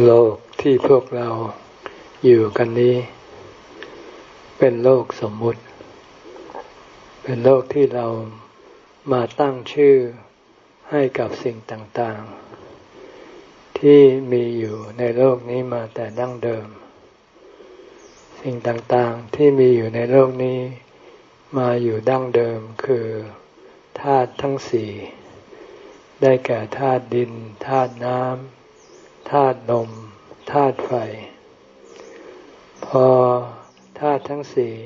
โลกที่พวกเราอยู่กันนี้ เป็นโลกสมมุติ เป็นโลกที่เรามาตั้งชื่อให้กับสิ่งต่างๆ ที่มีอยู่ในโลกนี้มาแต่ดั้งเดิม สิ่งต่างๆที่มีอยู่ในโลกนี้ มาอยู่ดั้งเดิมคือธาตุทั้งสี่ ได้แก่ธาตุดินธาตุน้ำ ธาตุลมธาตุไฟ พอธาตุทั้งสี่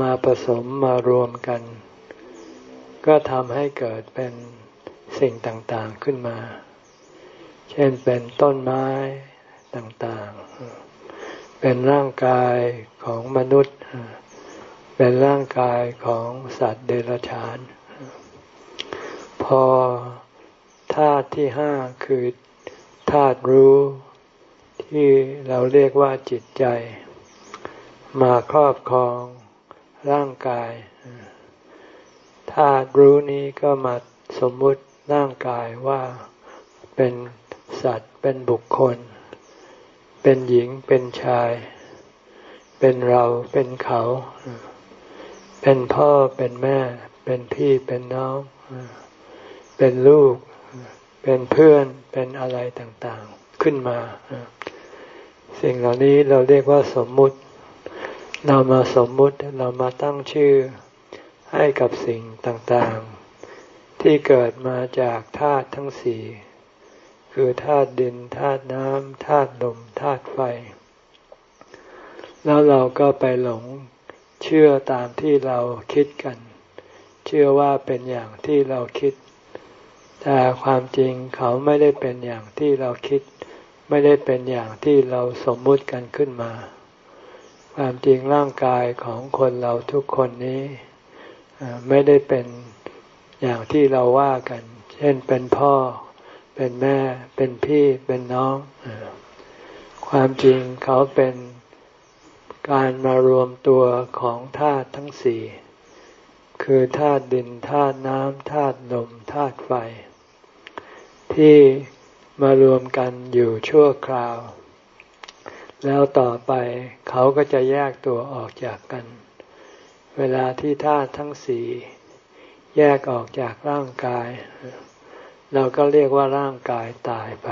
มาผสมมารวมกัน ก็ทำให้เกิดเป็นสิ่งต่าง ๆ ขึ้นมา เช่นเป็นต้นไม้ต่าง ๆ เป็นร่างกายของมนุษย์ เป็นร่างกายของสัตว์เดรัจฉาน พอธาตุที่ห้าคือ ธาตุรู้ที่เราเรียกว่าจิตใจ มาครอบครองร่างกายธาตุรู้นี้ก็มาสมมุติร่างกายว่าเป็นสัตว์เป็นบุคคล เป็นหญิงเป็นชาย เป็นเราเป็นเขา เป็นพ่อเป็นแม่ เป็นพี่เป็นน้อง เป็นลูก เป็นเพื่อนเป็นอะไรต่างๆขึ้นมา สิ่งเหล่านี้เราเรียกว่าสมมุติ เรามาสมมุติเรามาตั้งชื่อให้กับสิ่งต่างๆ ที่เกิดมาจากธาตุทั้งสี่คือธาตุดินธาตุน้ำธาตุลมธาตุไฟ แล้วเราก็ไปหลงเชื่อตามที่เราคิดกัน เชื่อว่าเป็นอย่างที่เราคิด แต่ความจริงเขาไม่ได้เป็นอย่างที่เราคิด ไม่ได้เป็นอย่างที่เราสมมุติกันขึ้นมา ความจริงร่างกายของคนเราทุกคนนี้ไม่ได้เป็นอย่างที่เราว่ากัน เช่นเป็นพ่อ เป็นแม่ เป็นพี่ เป็นน้อง ความจริงเขาเป็นการมารวมตัวของธาตุทั้งสี่ คือธาตุดินธาตุน้ำธาตุลมธาตุไฟ ที่มารวมกันอยู่ชั่วคราว แล้วต่อไปเขาก็จะแยกตัวออกจากกัน เวลาที่ธาตุทั้งสี่แยกออกจากร่างกาย เราก็เรียกว่าร่างกายตายไป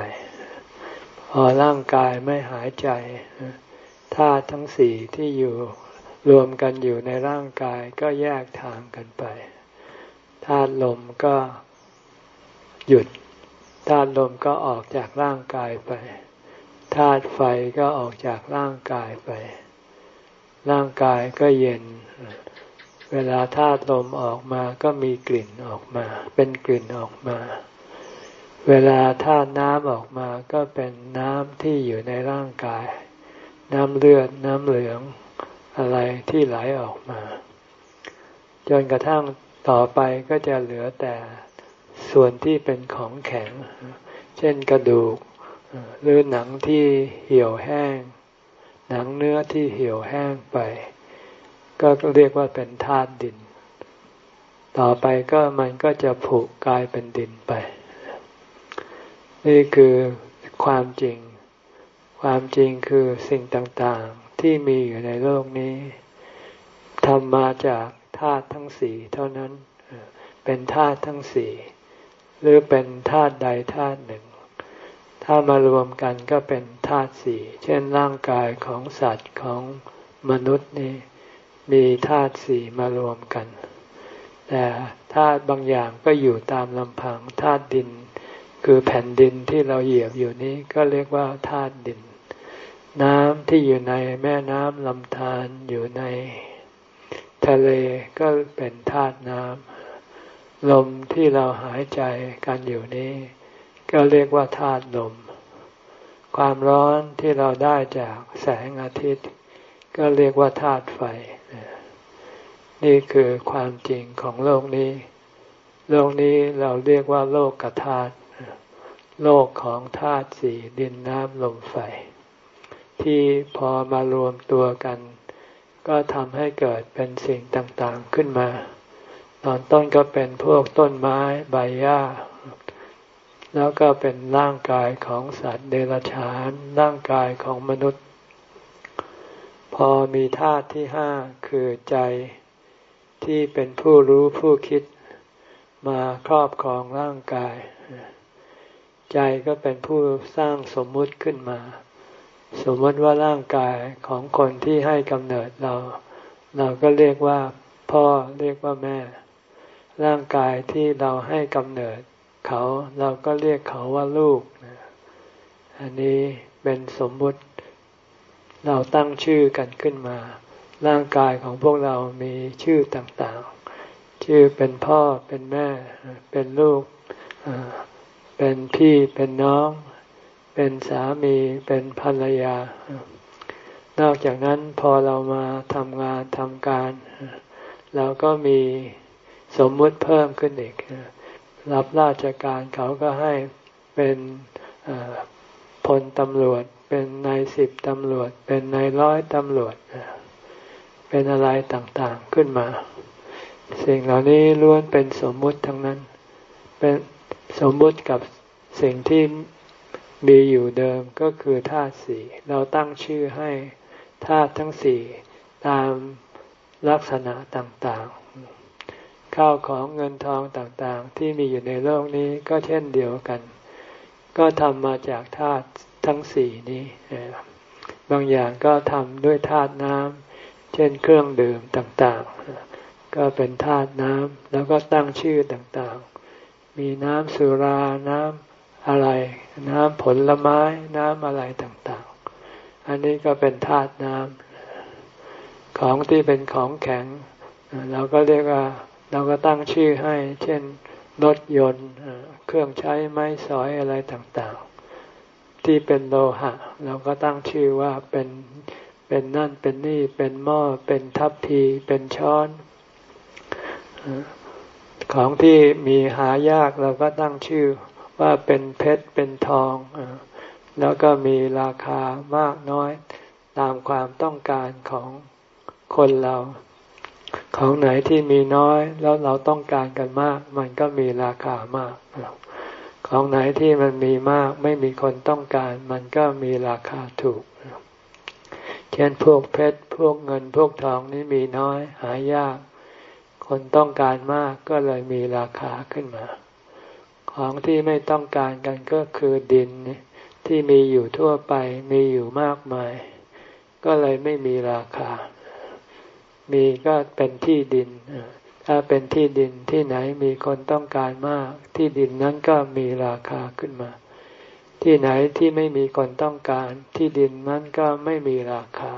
พอร่างกายไม่หายใจธาตุทั้งสี่ที่อยู่รวมกันอยู่ในร่างกายก็แยกทางกันไปธาตุลมก็หยุด ธาตุลมก็ออกจากร่างกายไป ธาตุไฟก็ออกจากร่างกายไป ร่างกายก็เย็น เวลาธาตุลมออกมาก็มีกลิ่นออกมา เป็นกลิ่นออกมา เวลาธาตุน้ำออกมาก็เป็นน้ำที่อยู่ในร่างกาย น้ำเลือด น้ำเหลือง อะไรที่ไหลออกมา จนกระทั่งต่อไปก็จะเหลือแต่ ส่วนที่เป็นของแข็ง เช่นกระดูก หรือหนังที่เหี่ยวแห้ง หนังเนื้อที่เหี่ยวแห้งไป ก็เรียกว่าเป็นธาตุดิน ต่อไปก็มันก็จะผุกลายเป็นดินไป นี่คือความจริง ความจริงคือสิ่งต่างๆที่มีอยู่ในโลกนี้ทำมาจากธาตุทั้งสี่เท่านั้นเป็นธาตุทั้งสี่ หรือเป็นธาตุใดธาตุหนึ่ง ถ้ามารวมกันก็เป็นธาตุสี่เช่นร่างกายของสัตว์ของมนุษย์นี่มีธาตุสี่มารวมกัน แต่ธาตุบางอย่างก็อยู่ตามลำพังธาตุดิน คือแผ่นดินที่เราเหยียบอยู่นี้ก็เรียกว่าธาตุดิน น้ำที่อยู่ในแม่น้ำลำธารอยู่ใน ทะเลก็เป็นธาตุน้ำ ลมที่เราหายใจกันอยู่นี้ ก็เรียกว่าธาตุลม ความร้อนที่เราได้จากแสงอาทิตย์ ก็เรียกว่าธาตุไฟ นี่คือความจริงของโลกนี้ โลกนี้เราเรียกว่าโลกกธาตุโลกของธาตุสี่ดินน้ำลมไฟ ที่พอมารวมตัวกัน ก็ทำให้เกิดเป็นสิ่งต่างๆขึ้นมา ตอนต้นก็เป็นพวกต้นไม้ใบหญ้า แล้วก็เป็นร่างกายของสัตว์เดรัจฉาน ร่างกายของมนุษย์ พอมีธาตุที่ห้าคือใจที่เป็นผู้รู้ผู้คิดมาครอบครองร่างกาย ใจก็เป็นผู้สร้างสมมุติขึ้นมา สมมติว่าร่างกายของคนที่ให้กำเนิดเรา เราก็เรียกว่าพ่อเรียกว่าแม่ ร่างกายที่เราให้กำเนิดเขาเราก็เรียกเขาว่าลูก อันนี้เป็นสมมุติเราตั้งชื่อกันขึ้นมา ร่างกายของพวกเรามีชื่อต่างๆ ชื่อเป็นพ่อเป็นแม่ เป็นลูก เป็นพี่เป็นน้อง เป็นสามีเป็นภรรยา นอกจากนั้นพอเรามาทำงานทำการ เราก็มี สมมุติเพิ่มขึ้นอีก รับราชการเขาก็ให้เป็นพลตำรวจ เป็นนายสิบตำรวจ เป็นนายร้อยตำรวจ เป็นอะไรต่างๆขึ้นมา สิ่งเหล่านี้ล้วนเป็นสมมุติทั้งนั้น เป็นสมมุติกับสิ่งที่มีอยู่เดิมก็คือธาตุสี่เราตั้งชื่อให้ธาตุทั้งสี่ตามลักษณะต่าง ข้าวของเงินทองต่างๆ ที่มีอยู่ในโลกนี้ก็เช่นเดียวกัน ก็ทำมาจากธาตุทั้งสี่นี้ บางอย่างก็ทำด้วยธาตุน้ำเช่นเครื่องดื่มต่างๆ ก็เป็นธาตุน้ำแล้วก็ตั้งชื่อต่างๆ มีน้ำสุราน้ำอะไร น้ำผลไม้น้ำอะไรต่างๆ อันนี้ก็เป็นธาตุน้ำของที่เป็นของแข็ง เราก็เรียกว่า เราก็ตั้งชื่อให้ เช่นรถยนต์เครื่องใช้ไม้สอยอะไรต่างๆ ที่เป็นโลหะ เราก็ตั้งชื่อว่าเป็นเป็นนั่นเป็นนี่เป็นหม้อเป็นทัพพีเป็นช้อน ของที่มีหายากเราก็ตั้งชื่อว่าเป็นเพชรเป็นทอง แล้วก็มีราคามากน้อยตามความต้องการของคนเรา ของไหนที่มีน้อยแล้วเราต้องการกันมาก มันก็มีราคามาก ของไหนที่มันมีมากไม่มีคนต้องการ มันก็มีราคาถูก เช่นพวกเพชรพวกเงินพวกทองนี่มีน้อย หายาก คนต้องการมากก็เลยมีราคาขึ้นมา ของที่ไม่ต้องการกันก็คือดินที่มีอยู่ทั่วไปมีอยู่มากมาย ก็เลยไม่มีราคา มีก็เป็นที่ดิน ถ้าเป็นที่ดินที่ไหนมีคนต้องการมาก ที่ดินนั้นก็มีราคาขึ้นมา ที่ไหนที่ไม่มีคนต้องการ ที่ดินนั้นก็ไม่มีราคา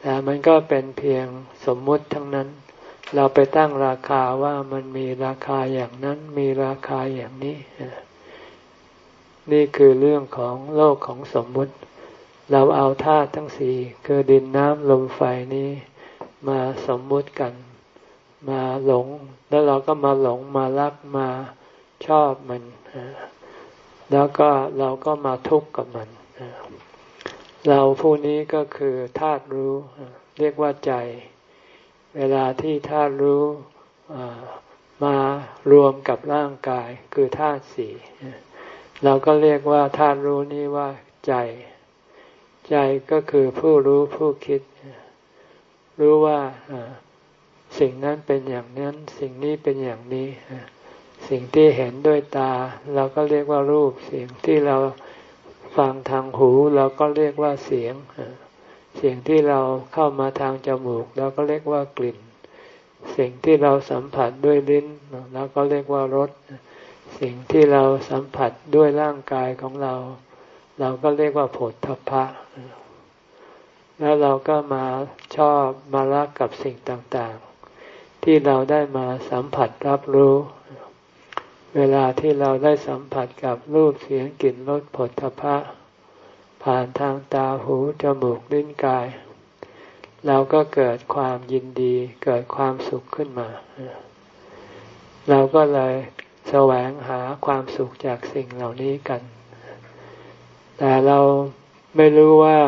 แต่มันก็เป็นเพียงสมมุติทั้งนั้น เราไปตั้งราคาว่ามันมีราคาอย่างนั้นมีราคาอย่างนี้ นี่คือเรื่องของโลกของสมมุติเราเอาธาตุทั้งสี่คือดินน้ำลมไฟนี้ มาสมมุติกัน มาหลง แล้วเราก็มาหลงมารักมาชอบมันแล้วก็เราก็มาทุกข์กับมันเราผู้นี้ก็คือธาตุรู้เรียกว่าใจ เวลาที่ธาตุรู้มารวมกับร่างกายคือธาตุสี่เราก็เรียกว่าธาตุรู้นี้ว่าใจ ใจก็คือผู้รู้ผู้คิด รู้ว่าสิ่งนั้นเป็นอย่างนั้น สิ่งนี้เป็นอย่างนี้ สิ่งที่เห็นด้วยตา เราก็เรียกว่ารูป เสียงที่เราฟังทางหู เราก็เรียกว่าเสียง เสียงที่เราเข้ามาทางจมูก เราก็เรียกว่ากลิ่น สิ่งที่เราสัมผัสด้วยลิ้นเราก็เรียกว่ารส สิ่งที่เราสัมผัสด้วยร่างกายของเรา เราก็เรียกว่าผลทพะ แล้วเราก็มาชอบมารักกับสิ่งต่างๆ ที่เราได้มาสัมผัสรับรู้ เวลาที่เราได้สัมผัสกับรูปเสียงกลิ่นรสผลทพะ ผ่านทางตาหูจมูกลิ้นกาย เราก็เกิดความยินดีเกิดความสุขขึ้นมา เราก็เลยแสวงหาความสุขจากสิ่งเหล่านี้กัน แต่เราไม่รู้ว่า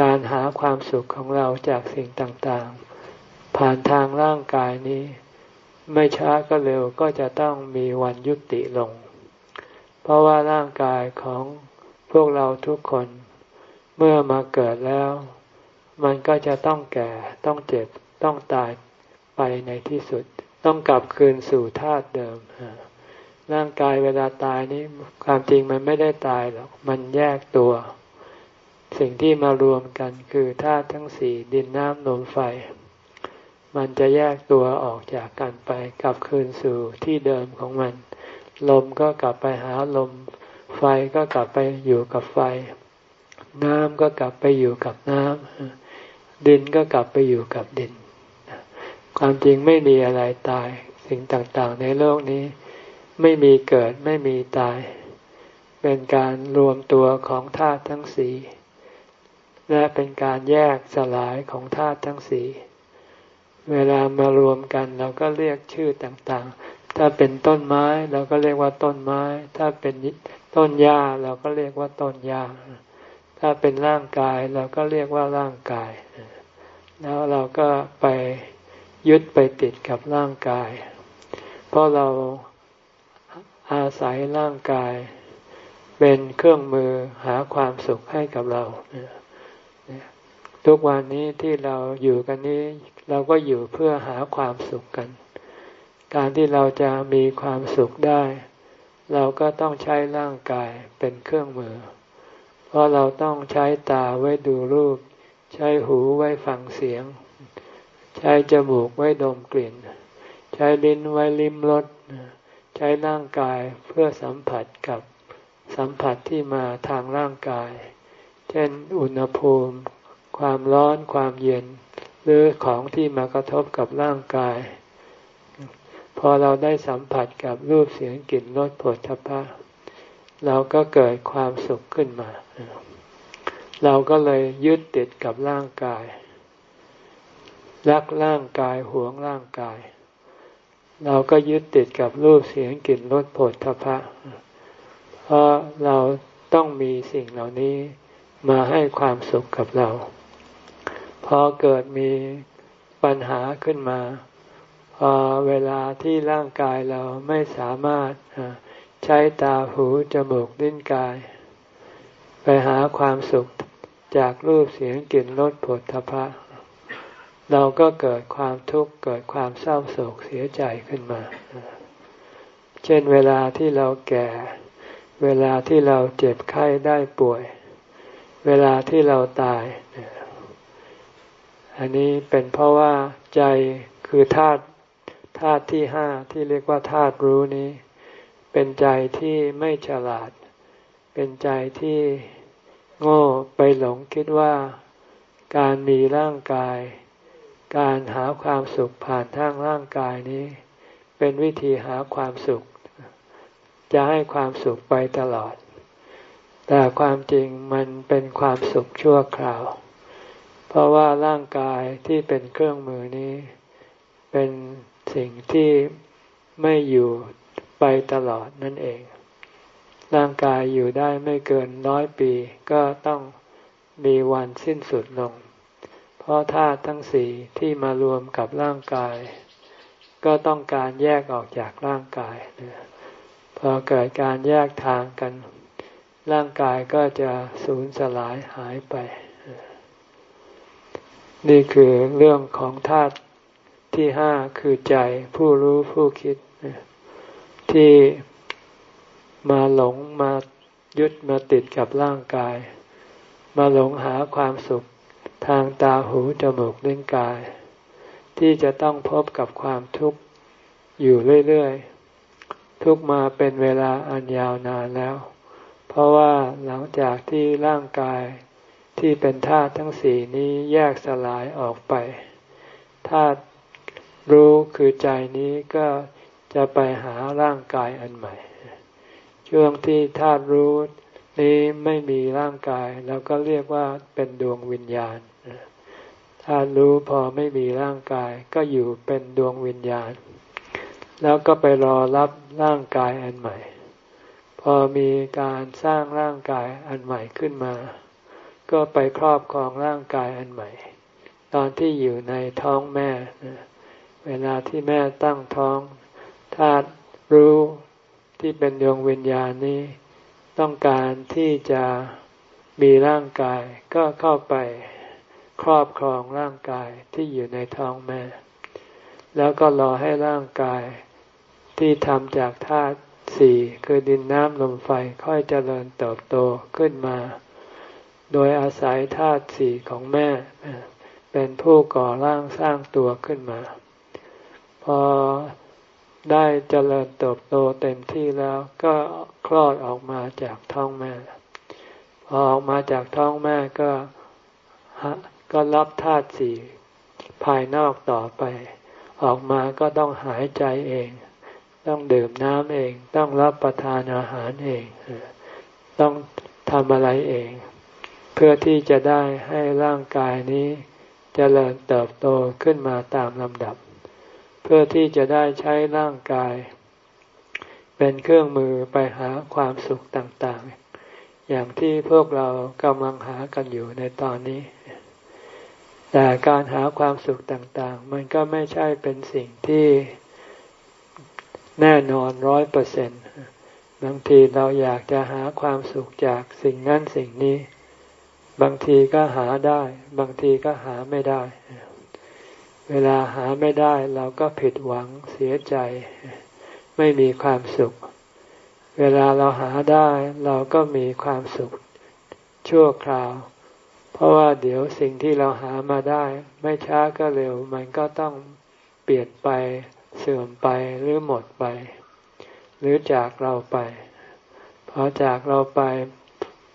การหาความสุขของเราจากสิ่งต่างๆ ผ่านทางร่างกายนี้ ไม่ช้าก็เร็วก็จะต้องมีวันยุติลง เพราะว่าร่างกายของพวกเราทุกคน เมื่อมาเกิดแล้ว มันก็จะต้องแก่ต้องเจ็บต้องตายไปในที่สุด ต้องกลับคืนสู่ธาตุเดิมร่างกายเวลาตายนี้ความจริงมันไม่ได้ตายหรอกมันแยกตัว สิ่งที่มารวมกันคือธาตุทั้งสี่ดินน้ำลมไฟ มันจะแยกตัวออกจากกันไปกลับคืนสู่ที่เดิมของมัน ลมก็กลับไปหาลม ไฟก็กลับไปอยู่กับไฟ น้ำก็กลับไปอยู่กับน้ำดินก็กลับไปอยู่กับดิน ความจริงไม่มีอะไรตาย สิ่งต่างๆ ในโลกนี้ ไม่มีเกิดไม่มีตาย เป็นการรวมตัวของธาตุทั้งสี่ และเป็นการแยกสลายของธาตุทั้งสี่เวลามารวมกันเราก็เรียกชื่อต่างๆ ถ้าเป็นต้นไม้เราก็เรียกว่าต้นไม้ ถ้าเป็นต้นหญ้าเราก็เรียกว่าต้นหญ้า ถ้าเป็นร่างกายเราก็เรียกว่าร่างกาย แล้วเราก็ไปยึดไปติดกับร่างกาย เพราะเราอาศัยร่างกาย เป็นเครื่องมือหาความสุขให้กับเรา ทุกวันนี้ที่เราอยู่กันนี้ เราก็อยู่เพื่อหาความสุขกัน การที่เราจะมีความสุขได้ เราก็ต้องใช้ร่างกายเป็นเครื่องมือ เพราะเราต้องใช้ตาไว้ดูรูป ใช้หูไว้ฟังเสียง ใช้จมูกไว้ดมกลิ่น ใช้ลิ้นไว้ลิ้มรสใช้ร่างกายเพื่อสัมผัสกับสัมผัสที่มาทางร่างกาย เช่นอุณหภูมิ ความร้อนความเย็น หรือของที่มากระทบกับร่างกาย พอเราได้สัมผัสกับรูปเสียงกลิ่นรสผลทพะเราก็เกิดความสุขขึ้นมา เราก็เลยยึดติดกับร่างกาย รักร่างกายหวงร่างกาย เราก็ยึดติดกับรูปเสียงกลิ่นรสผลทพะเพราะเราต้องมีสิ่งเหล่านี้ มาให้ความสุขกับเรา พอเกิดมีปัญหาขึ้นมาพอเวลาที่ร่างกายเราไม่สามารถใช้ตาหูจมูกลิ้นกาย ไปหาความสุขจากรูปเสียงกลิ่นรสผลทพะ เราก็เกิดความทุกข์เกิดความเศร้าโศกเสียใจขึ้นมา เช่นเวลาที่เราแก่ เวลาที่เราเจ็บไข้ได้ป่วย เวลาที่เราตาย อันนี้เป็นเพราะว่าใจคือธาตุธาตุที่ห้าที่เรียกว่าธาตุรู้นี้ เป็นใจที่ไม่ฉลาด เป็นใจที่โง่ไปหลงคิดว่า การมีร่างกาย การหาความสุขผ่านทางร่างกายนี้ เป็นวิธีหาความสุข จะให้ความสุขไปตลอด แต่ความจริงมันเป็นความสุขชั่วคราว เพราะว่าร่างกายที่เป็นเครื่องมือนี้ เป็นสิ่งที่ไม่อยู่ไปตลอดนั่นเอง ร่างกายอยู่ได้ไม่เกินร้อยปีก็ต้องมีวันสิ้นสุดลง เพราะธาตุทั้งสี่ที่มารวมกับร่างกาย ก็ต้องการแยกออกจากร่างกาย พอเกิดการแยกทางกัน ร่างกายก็จะสูญสลายหายไป นี่คือเรื่องของธาตุที่ห้าคือใจผู้รู้ผู้คิด ที่มาหลงมายึดมาติดกับร่างกาย มาหลงหาความสุขทางตาหูจมูกลิ้นกาย ที่จะต้องพบกับความทุกข์อยู่เรื่อย ๆ ทุกมาเป็นเวลาอันยาวนานแล้ว เพราะว่าหลังจากที่ร่างกายที่เป็นธาตุทั้งสี่นี้แยกสลายออกไปธาตุรู้คือใจนี้ก็จะไปหาร่างกายอันใหม่ ช่วงที่ธาตุรู้นี้ไม่มีร่างกายเราก็เรียกว่าเป็นดวงวิญญาณถ้ารู้พอไม่มีร่างกายก็อยู่เป็นดวงวิญญาณ แล้วก็ไปรอรับร่างกายอันใหม่ พอมีการสร้างร่างกายอันใหม่ขึ้นมา ก็ไปครอบครองร่างกายอันใหม่ ตอนที่อยู่ในท้องแม่ เวลาที่แม่ตั้งท้องธาตุรู้ที่เป็นดวงวิญญาณนี้ ต้องการที่จะมีร่างกายก็เข้าไปครอบครองร่างกายที่อยู่ในท้องแม่ แล้วก็รอให้ร่างกายที่ทำจากธาตุ สี่คือดินน้ำลมไฟค่อยเจริญเติบโตขึ้นมา โดยอาศัยธาตุสี่ของแม่ เป็นผู้ก่อร่างสร้างตัวขึ้นมา พอได้เจริญเติบโตเต็มที่แล้วก็คลอดออกมาจากท้องแม่ พอออกมาจากท้องแม่ก็ก็รับธาตุสี่ภายนอกต่อไป ออกมาก็ต้องหายใจเอง ต้องดื่มน้ำเอง ต้องรับประทานอาหารเอง ต้องทำอะไรเอง เพื่อที่จะได้ให้ร่างกายนี้จเจริญเติบโตขึ้นมาตามลำดับ เพื่อที่จะได้ใช้ร่างกาย เป็นเครื่องมือไปหาความสุขต่างๆ อย่างที่พวกเรากำลังหากันอยู่ในตอนนี้ แต่การหาความสุขต่างๆ มันก็ไม่ใช่เป็นสิ่งที่ แน่นอนร้อยเปอร์เซ็นต์บางทีเราอยากจะหาความสุขจากสิ่งนั้นสิ่งนี้ บางทีก็หาได้ บางทีก็หาไม่ได้ เวลาหาไม่ได้ เราก็ผิดหวังเสียใจ ไม่มีความสุข เวลาเราหาได้ เราก็มีความสุขชั่วคราว เพราะว่าเดี๋ยวสิ่งที่เราหามาได้ ไม่ช้าก็เร็ว มันก็ต้องเปลี่ยนไป เสื่อมไปหรือหมดไป หรือจากเราไปพอจากเราไป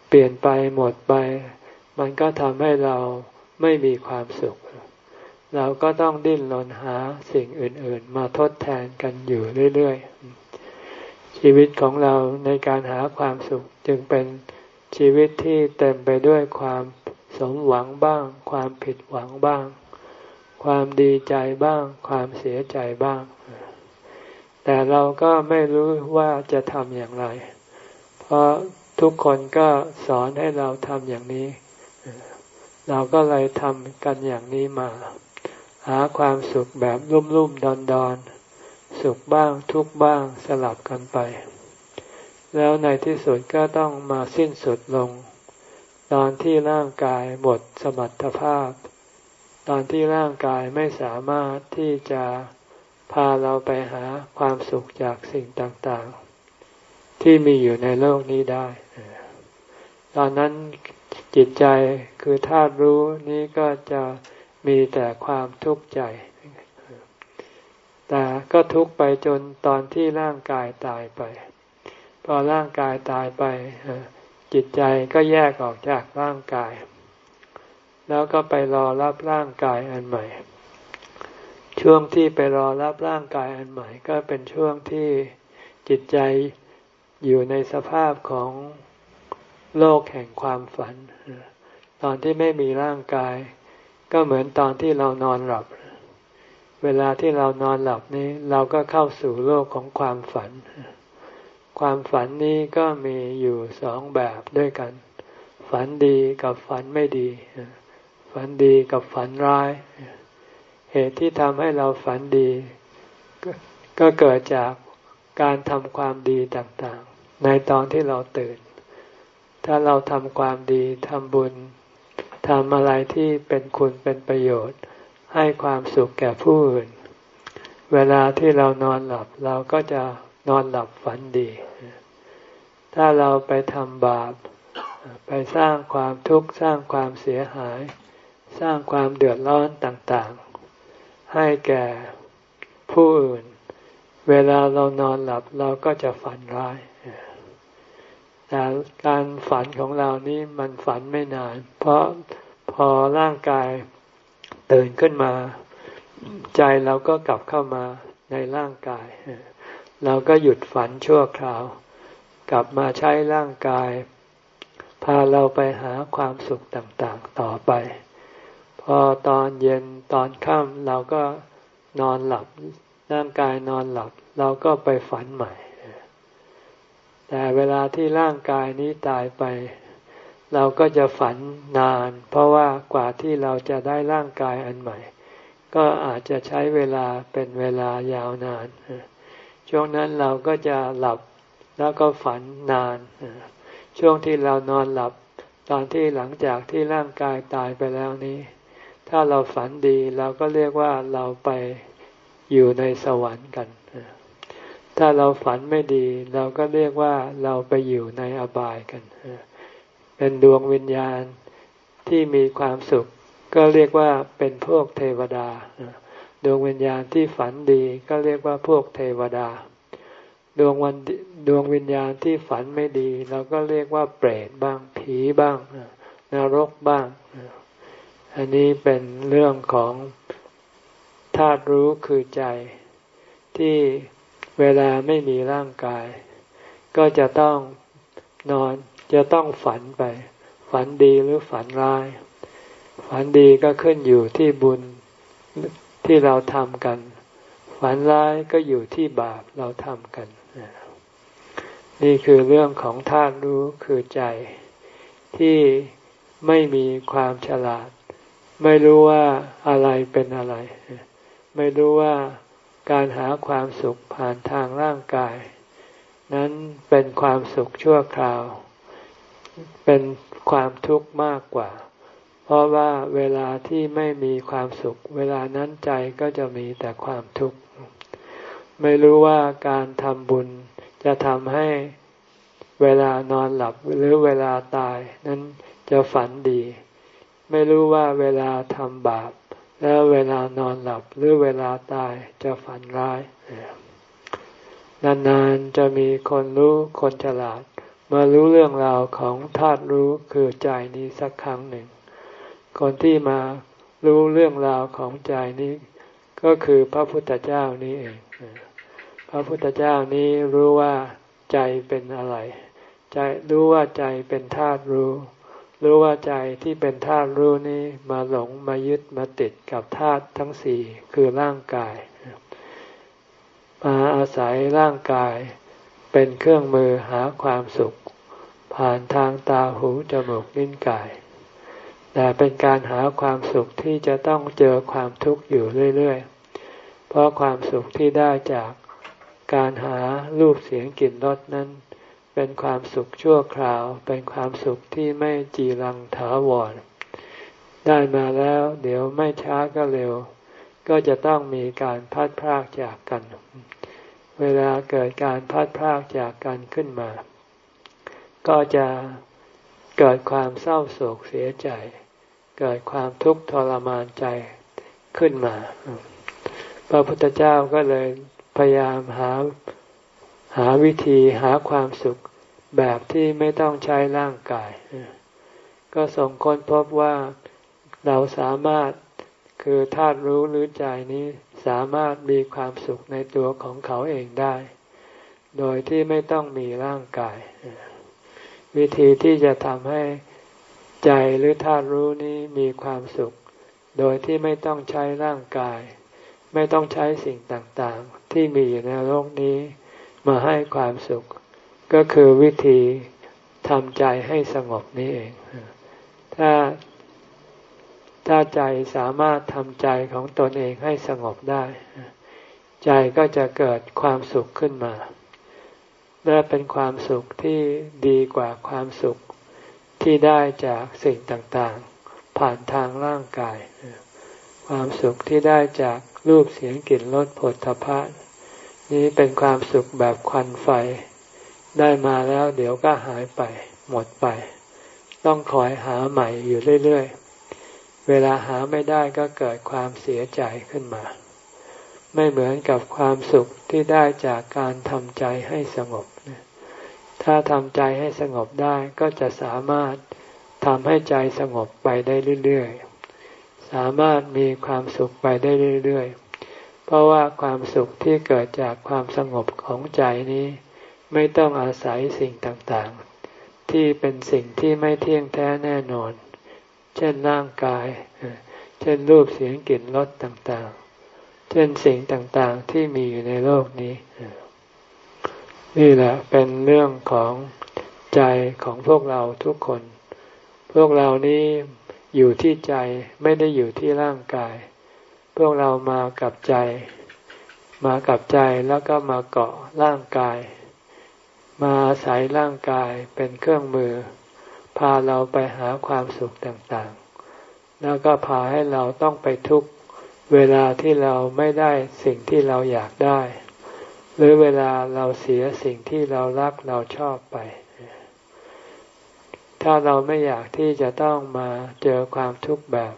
เปลี่ยนไปหมดไป มันก็ทำให้เราไม่มีความสุข เราก็ต้องดิ้นรนหาสิ่งอื่น ๆ มาทดแทนกันอยู่เรื่อย ๆ ชีวิตของเราในการหาความสุขจึงเป็นชีวิตที่เต็มไปด้วยความสมหวังบ้าง ความผิดหวังบ้าง ความดีใจบ้าง ความเสียใจบ้าง แต่เราก็ไม่รู้ว่าจะทำอย่างไร เพราะทุกคนก็สอนให้เราทำอย่างนี้ เราก็เลยทำกันอย่างนี้มา หาความสุขแบบรุ่มรุ่มดอนดอนสุขบ้างทุกบ้างสลับกันไป แล้วในที่สุดก็ต้องมาสิ้นสุดลง ตอนที่ร่างกายหมดสมรรถภาพ ตอนที่ร่างกายไม่สามารถที่จะพาเราไปหาความสุขจากสิ่งต่างๆ ที่มีอยู่ในโลกนี้ได้ ตอนนั้นจิตใจคือธาตุรู้นี้ก็จะมีแต่ความทุกข์ใจ แต่ก็ทุกข์ไปจนตอนที่ร่างกายตายไป พอร่างกายตายไปจิตใจก็แยกออกจากร่างกาย แล้วก็ไปรอรับร่างกายอันใหม่ ช่วงที่ไปรอรับร่างกายอันใหม่ ก็เป็นช่วงที่จิตใจอยู่ในสภาพของโลกแห่งความฝัน ตอนที่ไม่มีร่างกาย ก็เหมือนตอนที่เรานอนหลับ เวลาที่เรานอนหลับนี้เราก็เข้าสู่โลกของความฝัน ความฝันนี้ก็มีอยู่สองแบบด้วยกัน ฝันดีกับฝันไม่ดี ฝันดีกับฝันร้าย เหตุที่ทำให้เราฝันดี ก็เกิดจากการทำความดีต่างๆ ในตอนที่เราตื่น ถ้าเราทำความดีทำบุญทำอะไรที่เป็นคุณเป็นประโยชน์ ให้ความสุขแก่ผู้อื่น เวลาที่เรานอนหลับเราก็จะนอนหลับฝันดี ถ้าเราไปทำบาป ไปสร้างความทุกข์สร้างความเสียหาย สร้างความเดือดร้อนต่างๆ ให้แก่ผู้อื่น เวลาเรานอนหลับเราก็จะฝันร้ายแต่การฝันของเรานี้มันฝันไม่นาน เพราะพอร่างกายตื่นขึ้นมา ใจเราก็กลับเข้ามาในร่างกาย เราก็หยุดฝันชั่วคราว กลับมาใช้ร่างกาย พาเราไปหาความสุขต่างๆต่อไป พอตอนเย็นตอนค่ำเราก็นอนหลับร่างกายนอนหลับ เราก็ไปฝันใหม่ แต่เวลาที่ร่างกายนี้ตายไป เราก็จะฝันนาน เพราะว่ากว่าที่เราจะได้ร่างกายอันใหม่ ก็อาจจะใช้เวลาเป็นเวลายาวนาน ช่วงนั้นเราก็จะหลับแล้วก็ฝันนาน ช่วงที่เรานอนหลับ ตอนที่หลังจากที่ร่างกายตายไปแล้วนี้ ถ้าเราฝันดีเราก็เรียกว่าเราไปอยู่ในสวรรค์กัน ถ้าเราฝันไม่ดี เราก็เรียกว่าเราไปอยู่ในอบายกัน เป็นดวงวิญญาณที่มีความสุข ก็เรียกว่าเป็นพวกเทวดา ดวงวิญญาณที่ฝันดีก็เรียกว่าพวกเทวดา ดวงวันดวงวิญญาณที่ฝันไม่ดี เราก็เรียกว่าเปรตบ้างผีบ้างนรกบ้าง อันนี้เป็นเรื่องของธาตุรู้คือใจ ที่เวลาไม่มีร่างกาย ก็จะต้องนอนจะต้องฝันไป ฝันดีหรือฝันร้าย ฝันดีก็ขึ้นอยู่ที่บุญที่เราทำกัน ฝันร้ายก็อยู่ที่บาปเราทำกัน นี่คือเรื่องของธาตุรู้คือใจ ที่ไม่มีความฉลาด ไม่รู้ว่าอะไรเป็นอะไร ไม่รู้ว่าการหาความสุขผ่านทางร่างกาย นั้นเป็นความสุขชั่วคราว เป็นความทุกข์มากกว่า เพราะว่าเวลาที่ไม่มีความสุข เวลานั้นใจก็จะมีแต่ความทุกข์ ไม่รู้ว่าการทำบุญจะทำให้เวลานอนหลับหรือเวลาตายนั้นจะฝันดี ไม่รู้ว่าเวลาทำบาป แล้วเวลานอนหลับหรือเวลาตายจะฝันร้าย นานๆจะมีคนรู้คนฉลาด มารู้เรื่องราวของธาตุรู้คือใจนี้สักครั้งหนึ่ง คนที่มารู้เรื่องราวของใจนี้ ก็คือพระพุทธเจ้านี้เอง พระพุทธเจ้านี้รู้ว่าใจเป็นอะไร ใจรู้ว่าใจเป็นธาตุรู้ รู้ว่าใจที่เป็นธาตุรู้นี้มาหลงมายึดมาติดกับธาตุทั้งสี่คือร่างกาย มาอาศัยร่างกาย เป็นเครื่องมือหาความสุข ผ่านทางตาหูจมูกลิ้นกาย แต่เป็นการหาความสุขที่จะต้องเจอความทุกข์อยู่เรื่อยๆ เพราะความสุขที่ได้จากการหารูปเสียงกลิ่นรสนั้น เป็นความสุขชั่วคราว เป็นความสุขที่ไม่จีรังถาวร ได้มาแล้ว เดี๋ยวไม่ช้าก็เร็ว ก็จะต้องมีการพัดพรากจากกัน เวลาเกิดการพัดพรากจากกันขึ้นมา ก็จะเกิดความเศร้าโศกเสียใจ เกิดความทุกข์ทรมานใจขึ้นมา พระพุทธเจ้าก็เลยพยายามหา หาวิธีหาความสุขแบบที่ไม่ต้องใช้ร่างกาย ก็ส่งค้นพบว่าเราสามารถคือธาตุรู้หรือใจนี้สามารถมีความสุขในตัวของเขาเองได้ โดยที่ไม่ต้องมีร่างกาย วิธีที่จะทำให้ใจหรือธาตุรู้นี้มีความสุข โดยที่ไม่ต้องใช้ร่างกาย ไม่ต้องใช้สิ่งต่างๆ ที่มีอยู่ในโลกนี้ มาให้ความสุข ก็คือวิธีทำใจให้สงบนี้เอง ถ้าถ้าใจสามารถทำใจของตนเองให้สงบได้ ใจก็จะเกิดความสุขขึ้นมา และเป็นความสุขที่ดีกว่าความสุขที่ได้จากสิ่งต่างๆ ผ่านทางร่างกาย ความสุขที่ได้จากรูปเสียงกลิ่นรสผลทพะ นี้เป็นความสุขแบบควันไฟ ได้มาแล้วเดี๋ยวก็หายไป หมดไป ต้องคอยหาใหม่อยู่เรื่อยๆ เวลาหาไม่ได้ก็เกิดความเสียใจขึ้นมา ไม่เหมือนกับความสุขที่ได้จากการทำใจให้สงบ ถ้าทำใจให้สงบได้ก็จะสามารถทำให้ใจสงบไปได้เรื่อยๆ สามารถมีความสุขไปได้เรื่อยๆ เพราะว่าความสุขที่เกิดจากความสงบของใจนี้ ไม่ต้องอาศัยสิ่งต่างๆ ที่เป็นสิ่งที่ไม่เที่ยงแท้แน่นอน เช่นร่างกาย เช่นรูปเสียงกลิ่นรสต่างๆ เช่นสิ่งต่างๆที่มีอยู่ในโลกนี้ นี่แหละเป็นเรื่องของใจของพวกเราทุกคน พวกเรานี้อยู่ที่ใจไม่ได้อยู่ที่ร่างกาย พวกเรามากับใจ มากับใจแล้วก็มาเกาะร่างกาย มาอาศัยร่างกายเป็นเครื่องมือ พาเราไปหาความสุขต่างๆ แล้วก็พาให้เราต้องไปทุกเวลาที่เราไม่ได้สิ่งที่เราอยากได้ หรือเวลาเราเสียสิ่งที่เรารักเราชอบไป ถ้าเราไม่อยากที่จะต้องมาเจอความทุกข์แบบ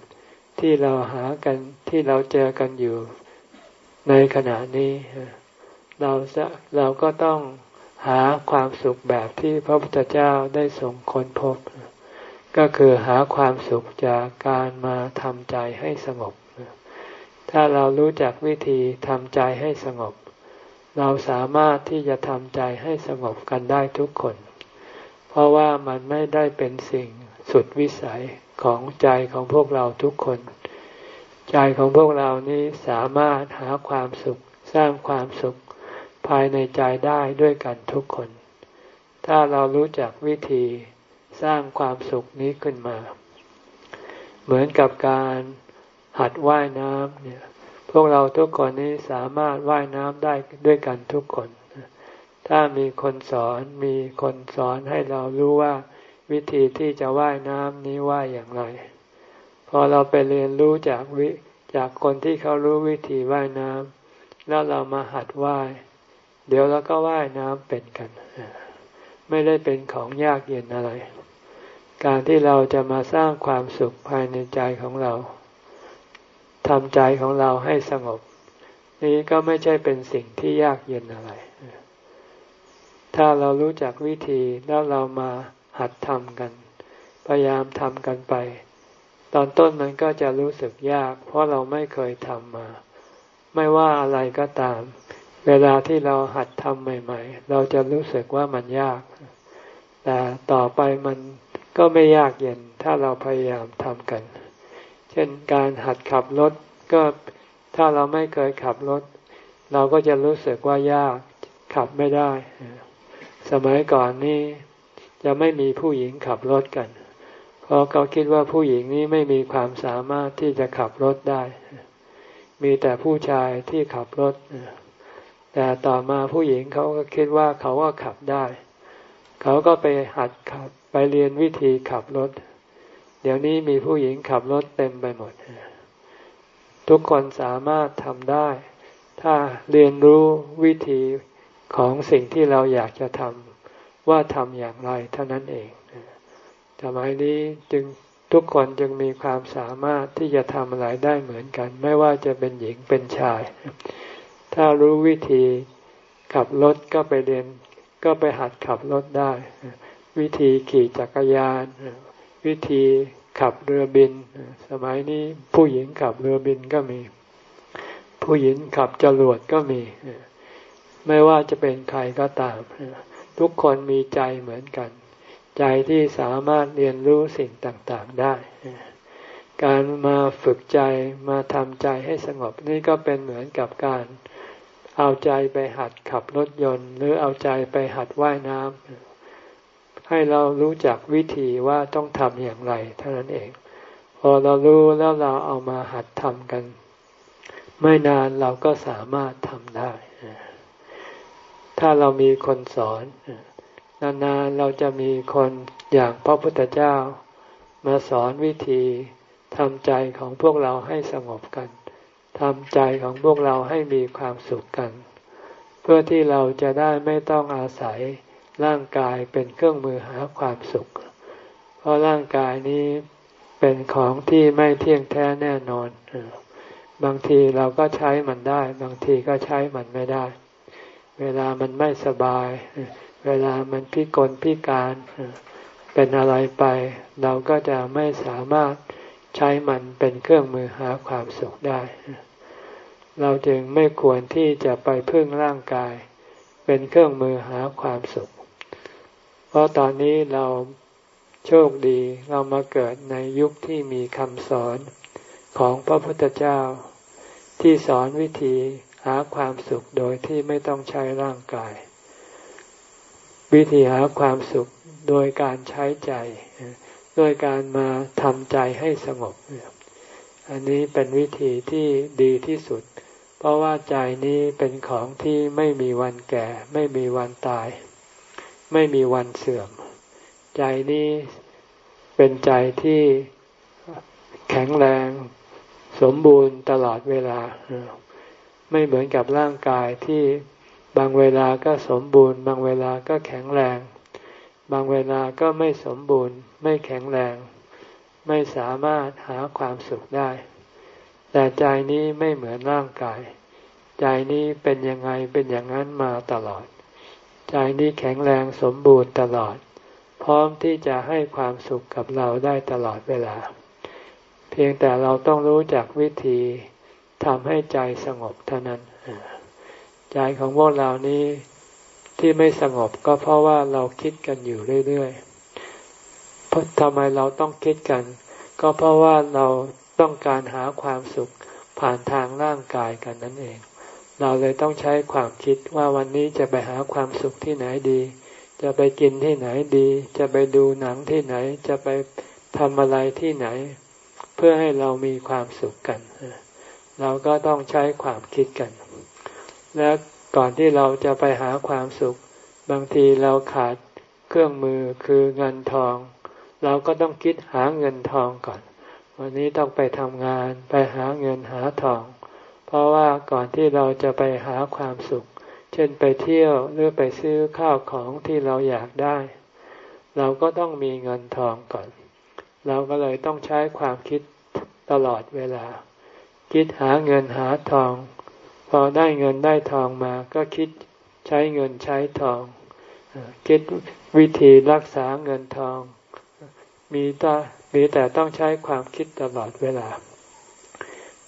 ที่เราหากันที่เราเจอกันอยู่ในขณะนี้ เราจะเราก็ต้องหาความสุขแบบที่พระพุทธเจ้าได้ส่งคนพบ ก็คือหาความสุขจากการมาทำใจให้สงบ ถ้าเรารู้จักวิธีทำใจให้สงบ เราสามารถที่จะทำใจให้สงบกันได้ทุกคน เพราะว่ามันไม่ได้เป็นสิ่งสุดวิสัย ของใจของพวกเราทุกคน ใจของพวกเรานี้สามารถหาความสุขสร้างความสุขภายในใจได้ด้วยกันทุกคน ถ้าเรารู้จักวิธีสร้างความสุขนี้ขึ้นมา เหมือนกับการหัดว่ายน้ำเนี่ย พวกเราทุกคนนี้สามารถว่ายน้ำได้ด้วยกันทุกคน ถ้ามีคนสอนมีคนสอนให้เรารู้ว่า วิธีที่จะว่ายน้ำนี้ว่ายอย่างไร พอเราไปเรียนรู้จากวิจากคนที่เขารู้วิธีว่ายน้ำแล้วเรามาหัดว่าย เดี๋ยวเราก็ว่ายน้ำเป็นกัน ไม่ได้เป็นของยากเย็นอะไร การที่เราจะมาสร้างความสุขภายในใจของเราทำใจของเราให้สงบ นี้ก็ไม่ใช่เป็นสิ่งที่ยากเย็นอะไร ถ้าเรารู้จักวิธีแล้วเรามา หัดทำกัน พยายามทำกันไป ตอนต้นมันก็จะรู้สึกยาก เพราะเราไม่เคยทำมา ไม่ว่าอะไรก็ตาม เวลาที่เราหัดทำใหม่ ๆ เราจะรู้สึกว่ามันยาก แต่ต่อไปมันก็ไม่ยากเย็นถ้าเราพยายามทำกัน เช่นการหัดขับรถก็ถ้าเราไม่เคยขับรถ เราก็จะรู้สึกว่ายากขับไม่ได้ สมัยก่อนนี่ จะไม่มีผู้หญิงขับรถกัน เพราะเขาคิดว่าผู้หญิงนี้ไม่มีความสามารถที่จะขับรถได้ มีแต่ผู้ชายที่ขับรถ แต่ต่อมาผู้หญิงเขาก็คิดว่าเขาก็ขับได้ เขาก็ไปหัดขับไปเรียนวิธีขับรถ เดี๋ยวนี้มีผู้หญิงขับรถเต็มไปหมด ทุกคนสามารถทำได้ ถ้าเรียนรู้วิธีของสิ่งที่เราอยากจะทำ ว่าทำอย่างไรเท่านั้นเองสมัยนี้จึงทุกคนจึงมีความสามารถที่จะทำอะไรได้เหมือนกัน ไม่ว่าจะเป็นหญิงเป็นชาย ถ้ารู้วิธีขับรถก็ไปเรียนก็ไปหัดขับรถได้ วิธีขี่จักรยาน วิธีขับเรือบิน สมัยนี้ผู้หญิงขับเรือบินก็มี ผู้หญิงขับจรวดก็มี ไม่ว่าจะเป็นใครก็ตาม ทุกคนมีใจเหมือนกัน ใจที่สามารถเรียนรู้สิ่งต่างๆได้ การมาฝึกใจมาทำใจให้สงบนี่ก็เป็นเหมือนกับการเอาใจไปหัดขับรถยนต์ หรือเอาใจไปหัดว่ายน้ำให้เรารู้จักวิธีว่าต้องทำอย่างไร เท่านั้นเอง พอเรารู้แล้วเราเอามาหัดทำกัน ไม่นานเราก็สามารถทำได้ ถ้าเรามีคนสอน นานๆเราจะมีคนอย่างพระพุทธเจ้า มาสอนวิธีทำใจของพวกเราให้สงบกันทำใจของพวกเราให้มีความสุขกัน เพื่อที่เราจะได้ไม่ต้องอาศัยร่างกายเป็นเครื่องมือหาความสุข เพราะร่างกายนี้เป็นของที่ไม่เที่ยงแท้แน่นอน บางทีเราก็ใช้มันได้ บางทีก็ใช้มันไม่ได้ เวลามันไม่สบาย เวลามันพิกลพิการเป็นอะไรไป เราก็จะไม่สามารถใช้มันเป็นเครื่องมือหาความสุขได้ เราจึงไม่ควรที่จะไปพึ่งร่างกาย เป็นเครื่องมือหาความสุข เพราะตอนนี้เราโชคดีเรามาเกิดในยุคที่มีคำสอนของพระพุทธเจ้า ที่สอนวิธี หาความสุขโดยที่ไม่ต้องใช้ร่างกาย วิธีหาความสุขโดยการใช้ใจ ด้วยการมาทำใจให้สงบ อันนี้เป็นวิธีที่ดีที่สุด เพราะว่าใจนี้เป็นของที่ไม่มีวันแก่ ไม่มีวันตาย ไม่มีวันเสื่อม ใจนี้เป็นใจที่แข็งแรง สมบูรณ์ตลอดเวลา ไม่เหมือนกับร่างกายที่บางเวลาก็สมบูรณ์ บางเวลาก็แข็งแรง บางเวลาก็ไม่สมบูรณ์ ไม่แข็งแรง ไม่สามารถหาความสุขได้ แต่ใจนี้ไม่เหมือนร่างกาย ใจนี้เป็นยังไงเป็นอย่างนั้นมาตลอด ใจนี้แข็งแรงสมบูรณ์ตลอด พร้อมที่จะให้ความสุขกับเราได้ตลอดเวลา เพียงแต่เราต้องรู้จักวิธี ทำให้ใจสงบเท่านั้น ใจของพวกเรานี้ที่ไม่สงบก็เพราะว่าเราคิดกันอยู่เรื่อยๆเพราะทำไมเราต้องคิดกัน ก็เพราะว่าเราต้องการหาความสุขผ่านทางร่างกายกันนั่นเอง เราเลยต้องใช้ความคิดว่าวันนี้จะไปหาความสุขที่ไหนดี จะไปกินที่ไหนดี จะไปดูหนังที่ไหน จะไปทำอะไรที่ไหน เพื่อให้เรามีความสุขกันเเราก็ต้องใช้ความคิดกัน และก่อนที่เราจะไปหาความสุข บางทีเราขาดเครื่องมือคือเงินทอง เราก็ต้องคิดหาเงินทองก่อน วันนี้ต้องไปทำงานไปหาเงินหาทอง เพราะว่าก่อนที่เราจะไปหาความสุข เช่นไปเที่ยวหรือไปซื้อข้าวของที่เราอยากได้ เราก็ต้องมีเงินทองก่อน เราก็เลยต้องใช้ความคิดตลอดเวลา คิดหาเงินหาทอง พอได้เงินได้ทองมา ก็คิดใช้เงินใช้ทอง คิดวิธีรักษาเงินทอง มีแต่มีแต่ต้องใช้ความคิดตลอดเวลา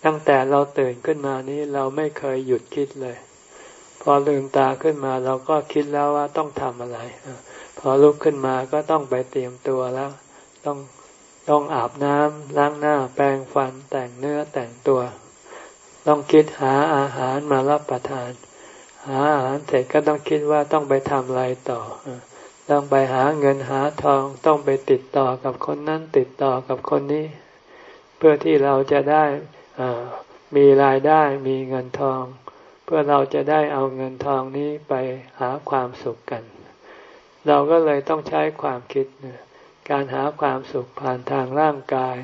ตั้งแต่เราตื่นขึ้นมานี้เราไม่เคยหยุดคิดเลย พอลืมตาขึ้นมาเราก็คิดแล้วว่าต้องทำอะไร พอลุกขึ้นมาก็ต้องไปเตรียมตัวแล้ว ต้อง ต้องอาบน้ำล้างหน้าแปรงฟันแต่งเนื้อแต่งตัว ต้องคิดหาอาหารมารับประทาน หาอาหารเสร็จก็ต้องคิดว่าต้องไปทำอะไรต่อ ต้องไปหาเงินหาทองต้องไปติดต่อกับคนนั้นติดต่อกับคนนี้ เพื่อที่เราจะได้มีรายได้มีเงินทอง เพื่อเราจะได้เอาเงินทองนี้ไปหาความสุขกัน เราก็เลยต้องใช้ความคิด การหาความสุขผ่านทางร่างกาย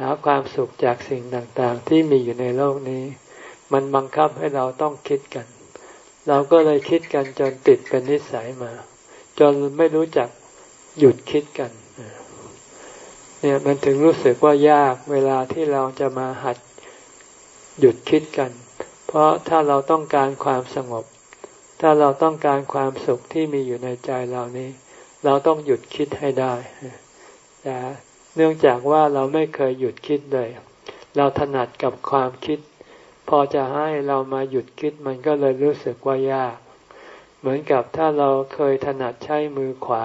หาความสุขจากสิ่งต่างๆ ที่มีอยู่ในโลกนี้ มันบังคับให้เราต้องคิดกัน เราก็เลยคิดกันจนติดเป็นนิสัยมา จนไม่รู้จักหยุดคิดกัน เนี่ยมันถึงรู้สึกว่ายากเวลาที่เราจะมาหัดหยุดคิดกัน เพราะถ้าเราต้องการความสงบ ถ้าเราต้องการความสุขที่มีอยู่ในใจเรานี้ เราต้องหยุดคิดให้ได้แต่เนื่องจากว่าเราไม่เคยหยุดคิดเลย เราถนัดกับความคิด พอจะให้เรามาหยุดคิดมันก็เลยรู้สึกว่ายาก เหมือนกับถ้าเราเคยถนัดใช้มือขวา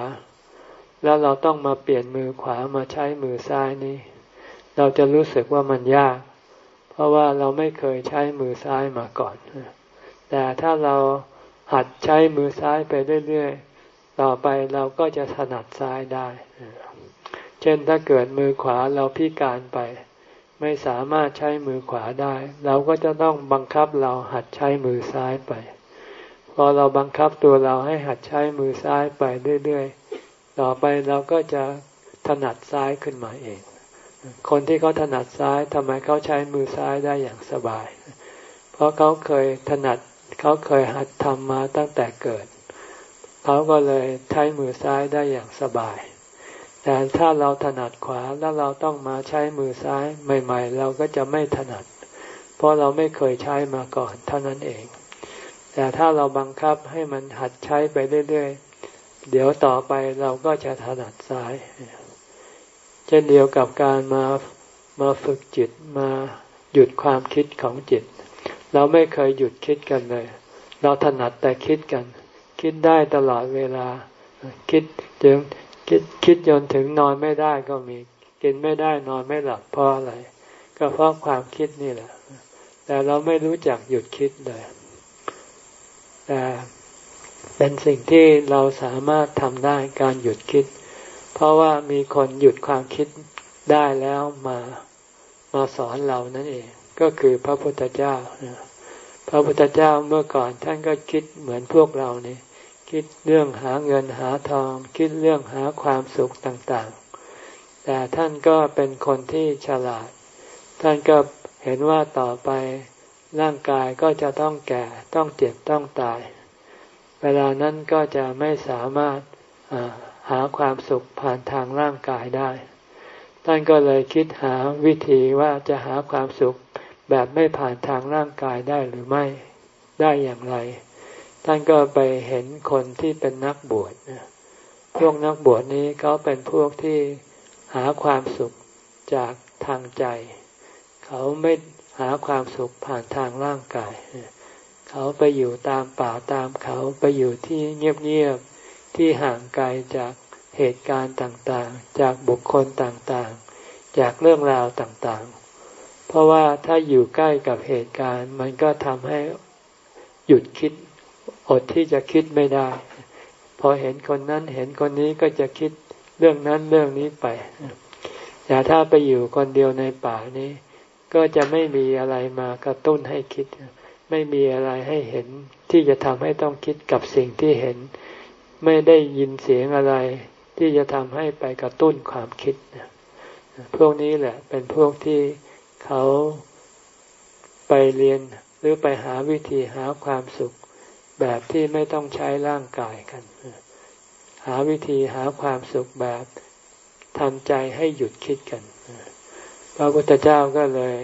แล้วเราต้องมาเปลี่ยนมือขวามาใช้มือซ้ายนี้เราจะรู้สึกว่ามันยาก เพราะว่าเราไม่เคยใช้มือซ้ายมาก่อน แต่ถ้าเราหัดใช้มือซ้ายไปเรื่อยๆ ต่อไปเราก็จะถนัดซ้ายได้ เช่นถ้าเกิดมือขวาเราพิการไป ไม่สามารถใช้มือขวาได้ เราก็จะต้องบังคับเราหัดใช้มือซ้ายไป พอเราบังคับตัวเราให้หัดใช้มือซ้ายไปเรื่อยๆ ต่อไปเราก็จะถนัดซ้ายขึ้นมาเอง คนที่เขาถนัดซ้ายทำไมเขาใช้มือซ้ายได้อย่างสบาย เพราะเขาเคยถนัดเขาเคยหัดทำมาตั้งแต่เกิด เขาก็เลยใช้มือซ้ายได้อย่างสบาย แต่ถ้าเราถนัดขวาแล้วเราต้องมาใช้มือซ้ายใหม่ ๆ เราก็จะไม่ถนัด เพราะเราไม่เคยใช้มาก่อนเท่านั้นเอง แต่ถ้าเราบังคับให้มันหัดใช้ไปเรื่อยๆ เดี๋ยวต่อไปเราก็จะถนัดซ้าย เช่นเดียวกับการมามาฝึกจิตมาหยุดความคิดของจิต เราไม่เคยหยุดคิดกันเลย เราถนัดแต่คิดกัน คิดได้ตลอดเวลา คิดจึงคิดคิดจนถึงนอนไม่ได้ก็มี กินไม่ได้นอนไม่หลับเพราะอะไร ก็เพราะความคิดนี่แหละ แต่เราไม่รู้จักหยุดคิดเลยแต่เป็นสิ่งที่เราสามารถทำได้การหยุดคิด เพราะว่ามีคนหยุดความคิดได้แล้วมามาสอนเรานั่นเอง ก็คือพระพุทธเจ้า พระพุทธเจ้าเมื่อก่อนท่านก็คิดเหมือนพวกเรานี่ คิดเรื่องหาเงินหาทอง คิดเรื่องหาความสุขต่างๆ แต่ท่านก็เป็นคนที่ฉลาด ท่านก็เห็นว่าต่อไปร่างกายก็จะต้องแก่ต้องเจ็บต้องตาย เวลานั้นก็จะไม่สามารถหาความสุขผ่านทางร่างกายได้ ท่านก็เลยคิดหาวิธีว่าจะหาความสุขแบบไม่ผ่านทางร่างกายได้หรือไม่ได้อย่างไร ท่านก็ไปเห็นคนที่เป็นนักบวชพวกนักบวชนี้เขาเป็นพวกที่หาความสุขจากทางใจ เขาไม่หาความสุขผ่านทางร่างกาย เขาไปอยู่ตามป่าตามเขาไปอยู่ที่เงียบๆที่ห่างไกลจากเหตุการณ์ต่างๆ จากบุคคลต่างๆ จากเรื่องราวต่างๆ เพราะว่าถ้าอยู่ใกล้กับเหตุการณ์ มันก็ทำให้หยุดคิด อดที่จะคิดไม่ได้ พอเห็นคนนั้นเห็นคนนี้ก็จะคิดเรื่องนั้นเรื่องนี้ไปแต่ถ้าไปอยู่คนเดียวในป่านี้ ก็จะไม่มีอะไรมากระตุ้นให้คิด ไม่มีอะไรให้เห็นที่จะทำให้ต้องคิดกับสิ่งที่เห็น ไม่ได้ยินเสียงอะไร ที่จะทำให้ไปกระตุ้นความคิดพวกนี้แหละเป็นพวกที่เขาไปเรียนหรือไปหาวิธีหาความสุข แบบที่ไม่ต้องใช้ร่างกายกัน หาวิธีหาความสุขแบบทำใจให้หยุดคิดกัน พระพุทธเจ้าก็เลย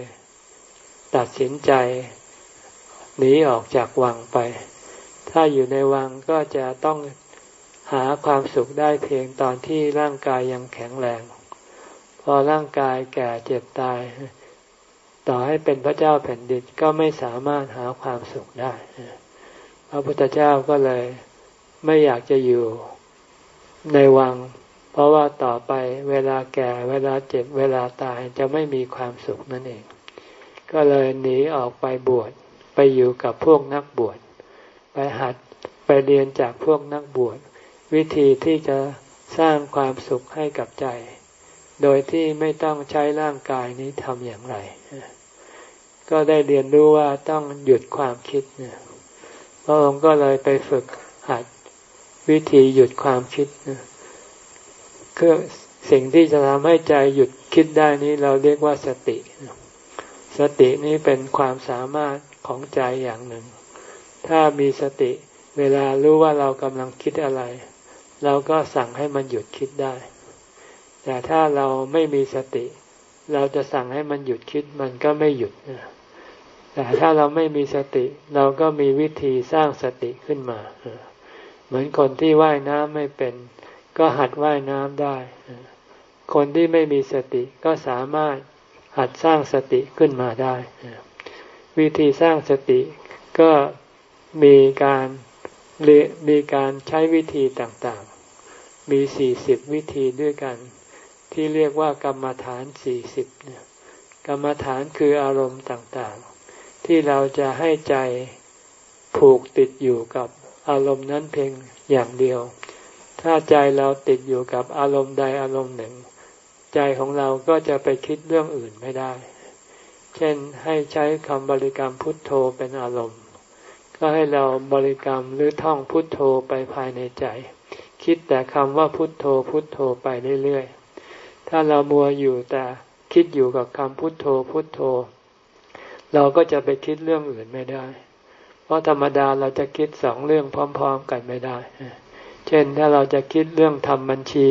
ตัดสินใจหนีออกจากวังไป ถ้าอยู่ในวังก็จะต้องหาความสุขได้เพียงตอนที่ร่างกายยังแข็งแรง พอร่างกายแก่เจ็บตาย ต่อให้เป็นพระเจ้าแผ่นดินก็ไม่สามารถหาความสุขได้ พระพุทธเจ้าก็เลยไม่อยากจะอยู่ในวัง เพราะว่าต่อไปเวลาแก่เวลาเจ็บเวลาตายจะไม่มีความสุขนั่นเอง ก็เลยหนีออกไปบวชไปอยู่กับพวกนักบวชไปหัดไปเรียนจากพวกนักบวชวิธีที่จะสร้างความสุขให้กับใจ โดยที่ไม่ต้องใช้ร่างกายนี้ทำอย่างไร ก็ได้เรียนรู้ว่าต้องหยุดความคิดเนี่ย ระองค์ก็เลยไปฝึกหัดวิธีหยุดความคิดคือสิ่งที่จะทำให้ใจหยุดคิดได้นี้เราเรียกว่าสติ สตินี้เป็นความสามารถของใจอย่างหนึ่ง ถ้ามีสติเวลารู้ว่าเรากำลังคิดอะไร เราก็สั่งให้มันหยุดคิดได้ แต่ถ้าเราไม่มีสติ เราจะสั่งให้มันหยุดคิดมันก็ไม่หยุดนะ แต่ถ้าเราไม่มีสติ เราก็มีวิธีสร้างสติขึ้นมา เหมือนคนที่ว่ายน้ำไม่เป็น ก็หัดว่ายน้ำได้ คนที่ไม่มีสติก็สามารถหัดสร้างสติขึ้นมาได้ วิธีสร้างสติก็มีการมีการใช้วิธีต่างๆ มีสี่สิบวิธีด้วยกัน ที่เรียกว่ากรรมฐานสี่สิบกรรมฐานคืออารมณ์ต่างๆ ที่เราจะให้ใจผูกติดอยู่กับอารมณ์นั้นเพียงอย่างเดียว ถ้าใจเราติดอยู่กับอารมณ์ใดอารมณ์หนึ่ง ใจของเราก็จะไปคิดเรื่องอื่นไม่ได้ เช่นให้ใช้คำบริกรรมพุทโธเป็นอารมณ์ ก็ให้เราบริกรรมหรือท่องพุทโธไปภายในใจ คิดแต่คำว่าพุทโธพุทโธไปเรื่อยๆ ถ้าเรามัวอยู่แต่คิดอยู่กับคำพุทโธพุทโธ เราก็จะไปคิดเรื่องอื่นไม่ได้ เพราะธรรมดาเราจะคิดสองเรื่องพร้อม ๆ กันไม่ได้ เช่นถ้าเราจะคิดเรื่องทำบัญชี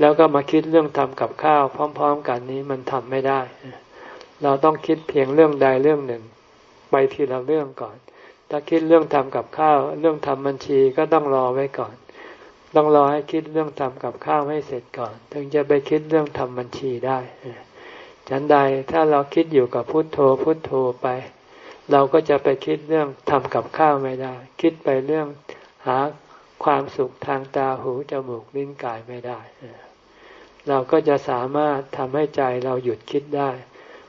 แล้วก็มาคิดเรื่องทำกับข้าวพร้อม ๆ กันนี้มันทำไม่ได้ เราต้องคิดเพียงเรื่องใดเรื่องหนึ่ง ไปทีละเรื่องก่อน ถ้าคิดเรื่องทำกับข้าว เรื่องทำบัญชีก็ต้องรอไว้ก่อน ต้องรอให้คิดเรื่องทำกับข้าวให้เสร็จก่อน ถึงจะไปคิดเรื่องทำบัญชีได้ ฉันใดถ้าเราคิดอยู่กับพุทโธพุทโธไป เราก็จะไปคิดเรื่องทำกับข้าวไม่ได้ คิดไปเรื่องหาความสุขทางตาหูจมูกลิ้นกายไม่ได้ เราก็จะสามารถทำให้ใจเราหยุดคิดได้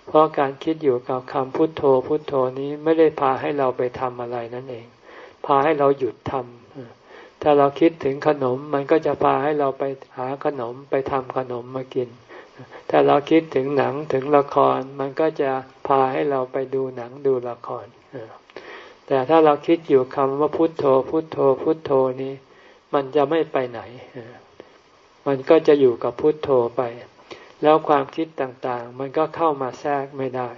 เพราะการคิดอยู่กับคำพุทโธพุทโธนี้ไม่ได้พาให้เราไปทำอะไรนั่นเอง พาให้เราหยุดทำถ้าเราคิดถึงขนมมันก็จะพาให้เราไปหาขนมไปทำขนมมากิน ถ้าเราคิดถึงหนังถึงละคร มันก็จะพาให้เราไปดูหนังดูละคร แต่ถ้าเราคิดอยู่คำว่าพุทโธ พุทโธ พุทโธนี้ มันจะไม่ไปไหน มันก็จะอยู่กับพุทโธไป แล้วความคิดต่างๆ มันก็เข้ามาแทรกไม่ได้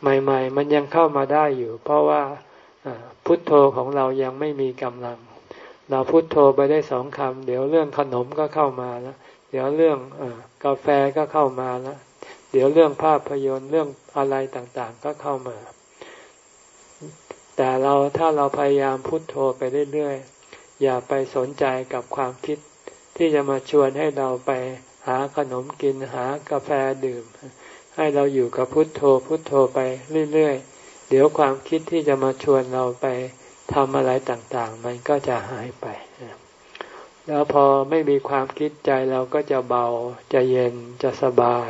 ใหม่ ๆ มันยังเข้ามาได้อยู่ เพราะว่าพุทโธของเรายังไม่มีกำลัง เราพุทโธไปได้สองคำ เดี๋ยวเรื่องขนมก็เข้ามาแล้ว เดี๋ยวเรื่องอกาแฟก็เข้ามาแล้วเดี๋ยวเรื่องภาพยนตร์เรื่องอะไรต่างๆ ก็เข้ามา แต่เราถ้าเราพยายามพุทโธไปเรื่อยๆ อย่าไปสนใจกับความคิด ที่จะมาชวนให้เราไปหาขนมกินหากาแฟดื่ม ให้เราอยู่กับพุทโธพุทโธไปเรื่อยๆ เดี๋ยวความคิดที่จะมาชวนเราไปทำอะไรต่างๆ มันก็จะหายไป แล้วพอไม่มีความคิดใจเราก็จะเบา จะเย็นจะสบาย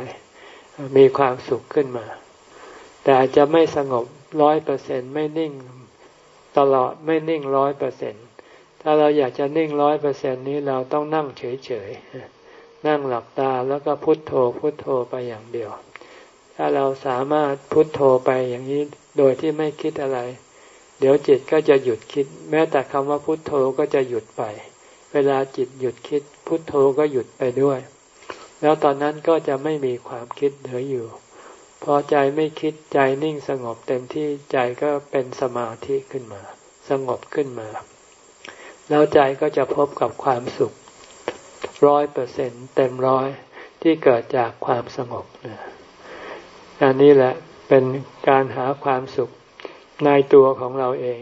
มีความสุขขึ้นมา แต่จะไม่สงบร้อยเปอร์เซ็นไม่นิ่งตลอดไม่นิ่งร้อยเปอร์เซ็นถ้าเราอยากจะนิ่งร้อยเปอร์เซ็นนี้เราต้องนั่งเฉยๆ นั่งหลับตาแล้วก็พุทโธพุทโธไปอย่างเดียว ถ้าเราสามารถพุทโธไปอย่างนี้โดยที่ไม่คิดอะไร เดี๋ยวจิตก็จะหยุดคิด แม้แต่คำว่าพุทโธก็จะหยุดไป เวลาจิตหยุดคิด พุทโธก็หยุดไปด้วย แล้วตอนนั้นก็จะไม่มีความคิดเหลืออยู่ พอใจไม่คิดใจนิ่งสงบเต็มที่ใจก็เป็นสมาธิขึ้นมา สงบขึ้นมา แล้วใจก็จะพบกับความสุขร้อยเปอร์เซ็นเต็มร้อยที่เกิดจากความสงบนะอันนี้แหละเป็นการหาความสุขในตัวของเราเอง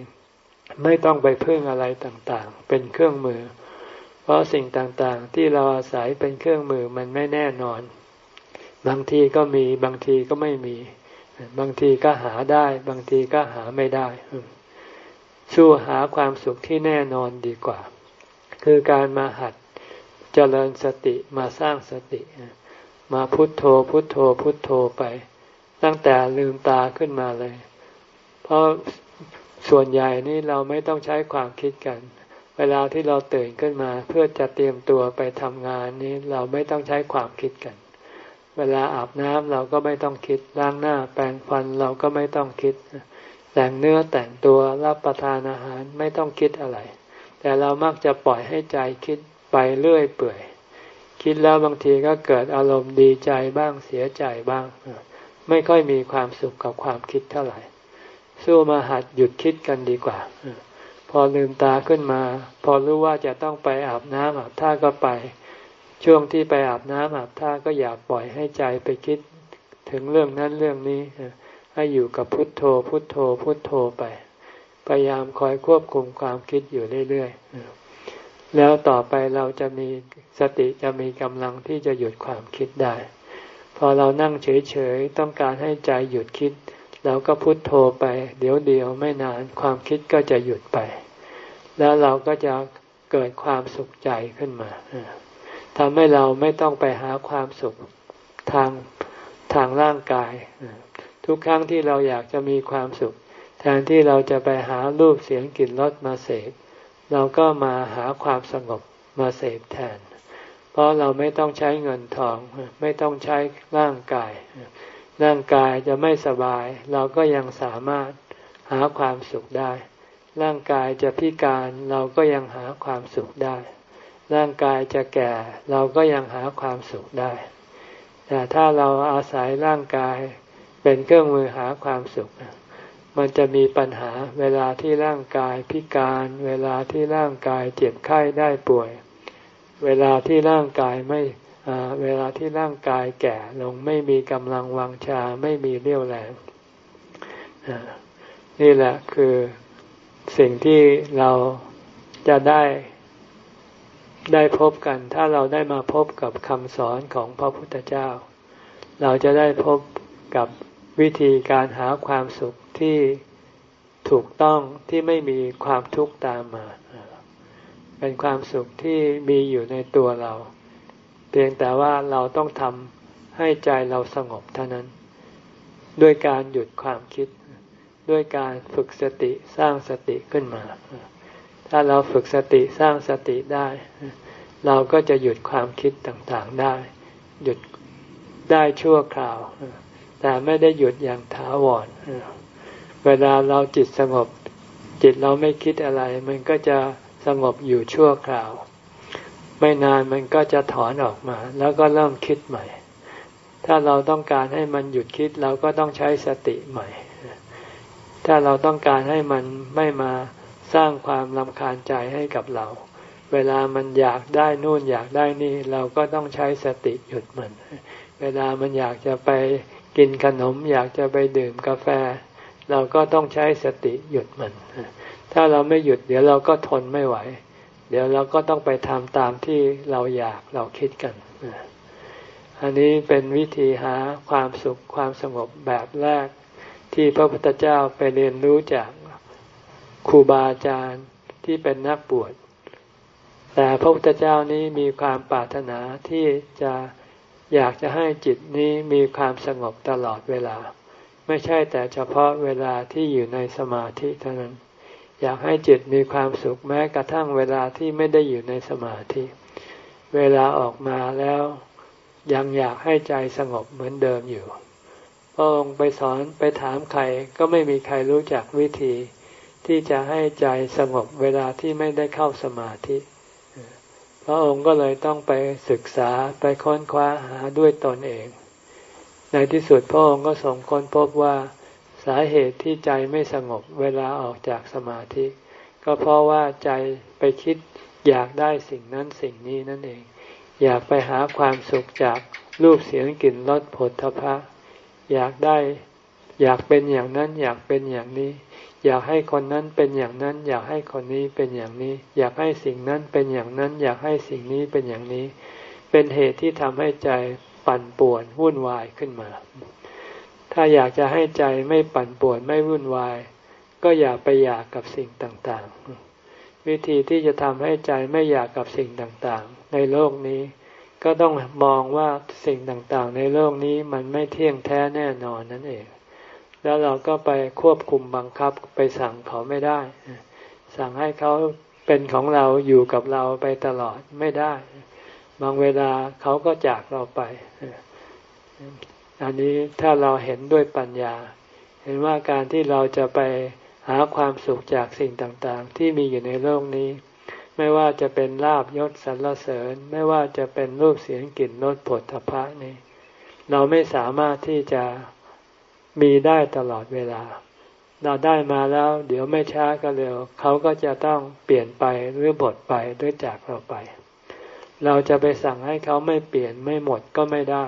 ไม่ต้องไปพึ่งอะไรต่างๆ เป็นเครื่องมือ ราะสิ่งต่างๆ ที่เราอาศัยเป็นเครื่องมือมันไม่แน่นอน บางทีก็มีบางทีก็ไม่มี บางทีก็หาได้ บางทีก็หาไม่ได้ สู้หาความสุขที่แน่นอนดีกว่า คือการมาหัดเจริญสติมาสร้างสติ มาพุทโธพุทโธพุทโธไป ตั้งแต่ลืมตาขึ้นมาเลย เพราะส่วนใหญ่นี่เราไม่ต้องใช้ความคิดกัน เวลาที่เราตื่นขึ้นมาเพื่อจะเตรียมตัวไปทำงานนี้เราไม่ต้องใช้ความคิดกัน เวลาอาบน้ำเราก็ไม่ต้องคิดล้างหน้าแปรงฟันเราก็ไม่ต้องคิด แต่งเนื้อแต่งตัวรับประทานอาหารไม่ต้องคิดอะไร แต่เรามักจะปล่อยให้ใจคิดไปเรื่อยเปื่อย คิดแล้วบางทีก็เกิดอารมณ์ดีใจบ้างเสียใจบ้าง ไม่ค่อยมีความสุขกับความคิดเท่าไหร่ สู้มาหัดหยุดคิดกันดีกว่า พอลืมตาขึ้นมา พอรู้ว่าจะต้องไปอาบน้ำอาบท่าก็ไป ช่วงที่ไปอาบน้ำอาบท่าก็อย่าปล่อยให้ใจไปคิดถึงเรื่องนั้นเรื่องนี้ ให้อยู่กับพุทโธ พุทโธ พุทโธไป พยายามคอยควบคุมความคิดอยู่เรื่อยๆ แล้วต่อไปเราจะมีสติจะมีกำลังที่จะหยุดความคิดได้ พอเรานั่งเฉยๆ ต้องการให้ใจหยุดคิด เราก็พุทโธไป เดี๋ยวเดียวไม่นานความคิดก็จะหยุดไป แล้วเราก็จะเกิดความสุขใจขึ้นมาทำให้เราไม่ต้องไปหาความสุขทางทางร่างกาย ทุกครั้งที่เราอยากจะมีความสุข แทนที่เราจะไปหารูปเสียงกลิ่นรสมาเสพเราก็มาหาความสงบมาเสพแทน เพราะเราไม่ต้องใช้เงินทอง ไม่ต้องใช้ร่างกาย ร่างกายจะไม่สบาย เราก็ยังสามารถหาความสุขได้ ร่างกายจะพิการเราก็ยังหาความสุขได้ ร่างกายจะแก่เราก็ยังหาความสุขได้ แต่ถ้าเราอาศัยร่างกายเป็นเครื่องมือหาความสุข มันจะมีปัญหาเวลาที่ร่างกายพิการ เวลาที่ร่างกายเจ็บไข้ได้ป่วย เวลาที่ร่างกายไม่ เวลาที่ร่างกายแก่ลงไม่มีกำลังวังชาไม่มีเรี่ยวแรงนี่แหละคือสิ่งที่เราจะได้ได้พบกัน ถ้าเราได้มาพบกับคำสอนของพระพุทธเจ้า เราจะได้พบกับวิธีการหาความสุขที่ถูกต้องที่ไม่มีความทุกข์ตามมา เป็นความสุขที่มีอยู่ในตัวเรา เพียงแต่ว่าเราต้องทำให้ใจเราสงบเท่านั้น ด้วยการหยุดความคิด ด้วยการฝึกสติสร้างสติขึ้นมา ถ้าเราฝึกสติสร้างสติได้ เราก็จะหยุดความคิดต่างๆได้ หยุดได้ชั่วคราว แต่ไม่ได้หยุดอย่างถาวรเวลาเราจิตสงบจิตเราไม่คิดอะไร มันก็จะสงบอยู่ชั่วคราว ไม่นานมันก็จะถอนออกมา แล้วก็เริ่มคิดใหม่ ถ้าเราต้องการให้มันหยุดคิดเราก็ต้องใช้สติใหม่ ถ้าเราต้องการให้มันไม่มาสร้างความลำคาญใจให้กับเรา เวลามันอยากได้นู่นอยากได้นี่ เราก็ต้องใช้สติหยุดมัน เวลามันอยากจะไปกินขนม อยากจะไปดื่มกาแฟ เราก็ต้องใช้สติหยุดมัน ถ้าเราไม่หยุดเดี๋ยวเราก็ทนไม่ไหว เดี๋ยวเราก็ต้องไปทำตามที่เราอยากเราคิดกัน อันนี้เป็นวิธีหาความสุขความสงบแบบแรก ที่พระพุทธเจ้าไปเรียนรู้จากครูบาอาจารย์ที่เป็นนักบวช แต่พระพุทธเจ้านี้มีความปรารถนาที่จะอยากจะให้จิตนี้มีความสงบตลอดเวลา ไม่ใช่แต่เฉพาะเวลาที่อยู่ในสมาธิเท่านั้น อยากให้จิตมีความสุขแม้กระทั่งเวลาที่ไม่ได้อยู่ในสมาธิ เวลาออกมาแล้วยังอยากให้ใจสงบเหมือนเดิมอยู่พระองค์ไปสอนไปถามใครก็ไม่มีใครรู้จักวิธี ที่จะให้ใจสงบเวลาที่ไม่ได้เข้าสมาธิ พระองค์ก็เลยต้องไปศึกษาไปค้นคว้าหาด้วยตนเอง ในที่สุดพระองค์ก็ส่งค้นพบว่า สาเหตุที่ใจไม่สงบเวลาออกจากสมาธิ ก็เพราะว่าใจไปคิดอยากได้สิ่งนั้นสิ่งนี้นั่นเอง อยากไปหาความสุขจากรูปเสียงกลิ่นรสผลทพะ อยากได้ อยากเป็นอย่างนั้น อยากเป็นอย่างนี้ อยากให้คนนั้นเป็นอย่างนั้น อยากให้คนนี้เป็นอย่างนี้ อยากให้สิ่งนั้นเป็นอย่างนั้น อยากให้สิ่งนี้เป็นอย่างนี้ เป็นเหตุที่ทำให้ใจปั่นป่วนวุ่นวายขึ้นมา ถ้าอยากจะให้ใจไม่ปั่นป่วนไม่วุ่นวาย ก็อย่าไปอยากกับสิ่งต่างๆ วิธีที่จะทำให้ใจไม่อยากกับสิ่งต่างๆ ในโลกนี้ ก็ต้องมองว่าสิ่งต่างๆ ในโลกนี้มันไม่เที่ยงแท้แน่นอนนั่นเอง แล้วเราก็ไปควบคุมบังคับไปสั่งเขาไม่ได้ สั่งให้เขาเป็นของเราอยู่กับเราไปตลอดไม่ได้ บางเวลาเขาก็จากเราไป อันนี้ถ้าเราเห็นด้วยปัญญา เห็นว่าการที่เราจะไปหาความสุขจากสิ่งต่างๆ ที่มีอยู่ในโลกนี้ ไม่ว่าจะเป็นลาบยศสรรเสริญ ไม่ว่าจะเป็นรูปเสียงกลิ่นรสผลทพะนี่เราไม่สามารถที่จะมีได้ตลอดเวลา เราได้มาแล้ว เดี๋ยวไม่ช้าก็เร็ว เขาก็จะต้องเปลี่ยนไปหรือบดไปด้วยจากเราไป เราจะไปสั่งให้เขาไม่เปลี่ยนไม่หมดก็ไม่ได้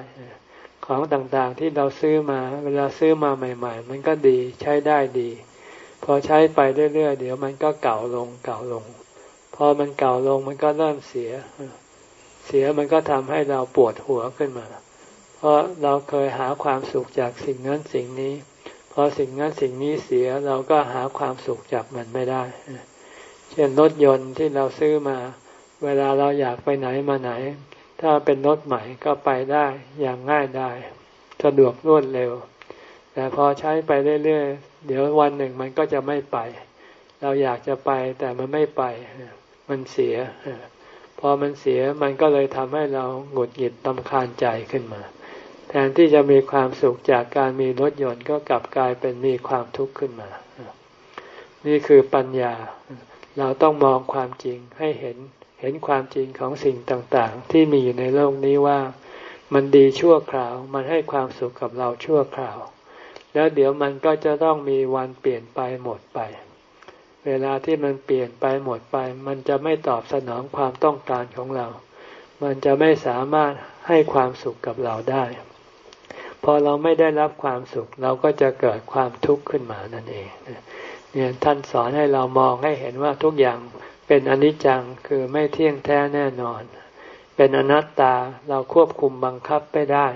ของต่างๆที่เราซื้อมา เวลาซื้อมาใหม่ ๆ มันก็ดีใช้ได้ดี พอใช้ไปเรื่อยๆเดี๋ยวมันก็เก่าลงเก่าลง พอมันเก่าลงมันก็เริ่มเสีย เสียมันก็ทำให้เราปวดหัวขึ้นมา เพราะเราเคยหาความสุขจากสิ่งนั้นสิ่งนี้ พอสิ่งนั้นสิ่งนี้เสียเราก็หาความสุขจากมันไม่ได้ เช่นรถยนต์ที่เราซื้อมา เวลาเราอยากไปไหนมาไหน ถ้าเป็นรถใหม่ก็ไปได้อย่างง่ายได้ สะดวกรวดเร็ว แต่พอใช้ไปเรื่อยๆ เดี๋ยววันหนึ่งมันก็จะไม่ไป เราอยากจะไปแต่มันไม่ไป มันเสีย พอมันเสียมันก็เลยทำให้เราหงุดหงิดตำคาญใจขึ้นมา แทนที่จะมีความสุขจากการมีรถยนต์ก็กลับกลายเป็นมีความทุกข์ขึ้นมา นี่คือปัญญา เราต้องมองความจริงให้เห็น เห็นความจริงของสิ่งต่างๆ ที่มีอยู่ในโลกนี้ว่า มันดีชั่วคราว มันให้ความสุขกับเราชั่วคราว แล้วเดี๋ยวมันก็จะต้องมีวันเปลี่ยนไปหมดไป เวลาที่มันเปลี่ยนไปหมดไป มันจะไม่ตอบสนองความต้องการของเรา มันจะไม่สามารถให้ความสุขกับเราได้ พอเราไม่ได้รับความสุข เราก็จะเกิดความทุกข์ขึ้นมานั่นเองเนี่ยท่านสอนให้เรามองให้เห็นว่าทุกอย่าง เป็นอนิจจังคือไม่เที่ยงแท้แน่นอน เป็นอนัตตาเราควบคุมบังคับไปได้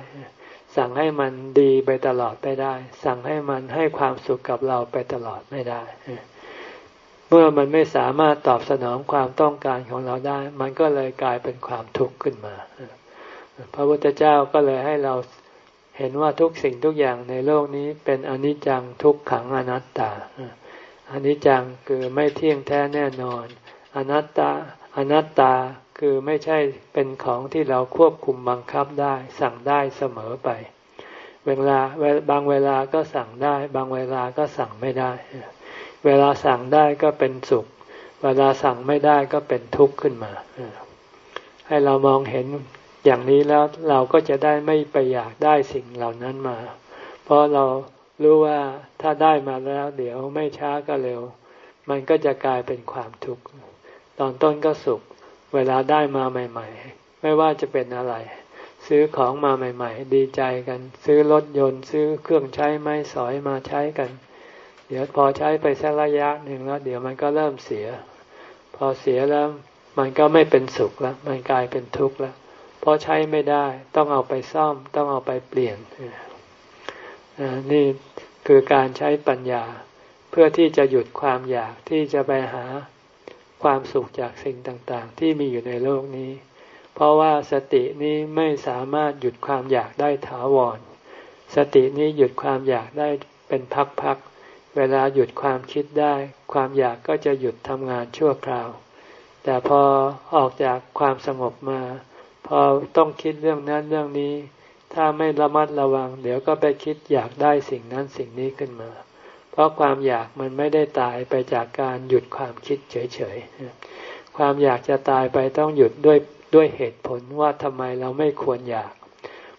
สั่งให้มันดีไปตลอดไปได้ สั่งให้มันให้ความสุขกับเราไปตลอดไม่ได้ เมื่อมันไม่สามารถตอบสนองความต้องการของเราได้ มันก็เลยกลายเป็นความทุกข์ขึ้นมา พระพุทธเจ้าก็เลยให้เราเห็นว่าทุกสิ่งทุกอย่างในโลกนี้เป็นอนิจจังทุกขังอนัตตาอนิจจังคือไม่เที่ยงแท้แน่นอน อนัตตาอนัตตาคือไม่ใช่เป็นของที่เราควบคุมบังคับได้ สั่งได้เสมอไป เวลาบางเวลาก็สั่งได้ บางเวลาก็สั่งไม่ได้ เวลาสั่งได้ก็เป็นสุข เวลาสั่งไม่ได้ก็เป็นทุกข์ขึ้นมา ให้เรามองเห็นอย่างนี้แล้วเราก็จะได้ไม่ไปอยากได้สิ่งเหล่านั้นมา เพราะเรารู้ว่าถ้าได้มาแล้ว เดี๋ยวไม่ช้าก็เร็ว มันก็จะกลายเป็นความทุกข์ ตอนต้นก็สุข เวลาได้มาใหม่ ๆ ไม่ว่าจะเป็นอะไร ซื้อของมาใหม่ ๆ ดีใจกัน ซื้อรถยนต์ ซื้อเครื่องใช้ไม้สอยมาใช้กัน เดี๋ยวพอใช้ไปสักระยะหนึ่งแล้ว เดี๋ยวมันก็เริ่มเสีย พอเสียแล้วมันก็ไม่เป็นสุขแล้วมันกลายเป็นทุกข์แล้วเพราะใช้ไม่ได้ ต้องเอาไปซ่อม ต้องเอาไปเปลี่ยนนี่คือการใช้ปัญญา เพื่อที่จะหยุดความอยากที่จะไปหา ความสุขจากสิ่งต่างๆ ที่มีอยู่ในโลกนี้ เพราะว่าสตินี้ไม่สามารถหยุดความอยากได้ถาวร สตินี้หยุดความอยากได้เป็นพักๆ เวลาหยุดความคิดได้ ความอยากก็จะหยุดทำงานชั่วคราว แต่พอออกจากความสงบมา พอต้องคิดเรื่องนั้นเรื่องนี้ ถ้าไม่ระมัดระวัง เดี๋ยวก็ไปคิดอยากได้สิ่งนั้นสิ่งนี้ขึ้นมา เพราะความอยากมันไม่ได้ตายไปจากการหยุดความคิดเฉยๆ ความอยากจะตายไปต้องหยุดด้วยด้วยเหตุผลว่าทำไมเราไม่ควรอยาก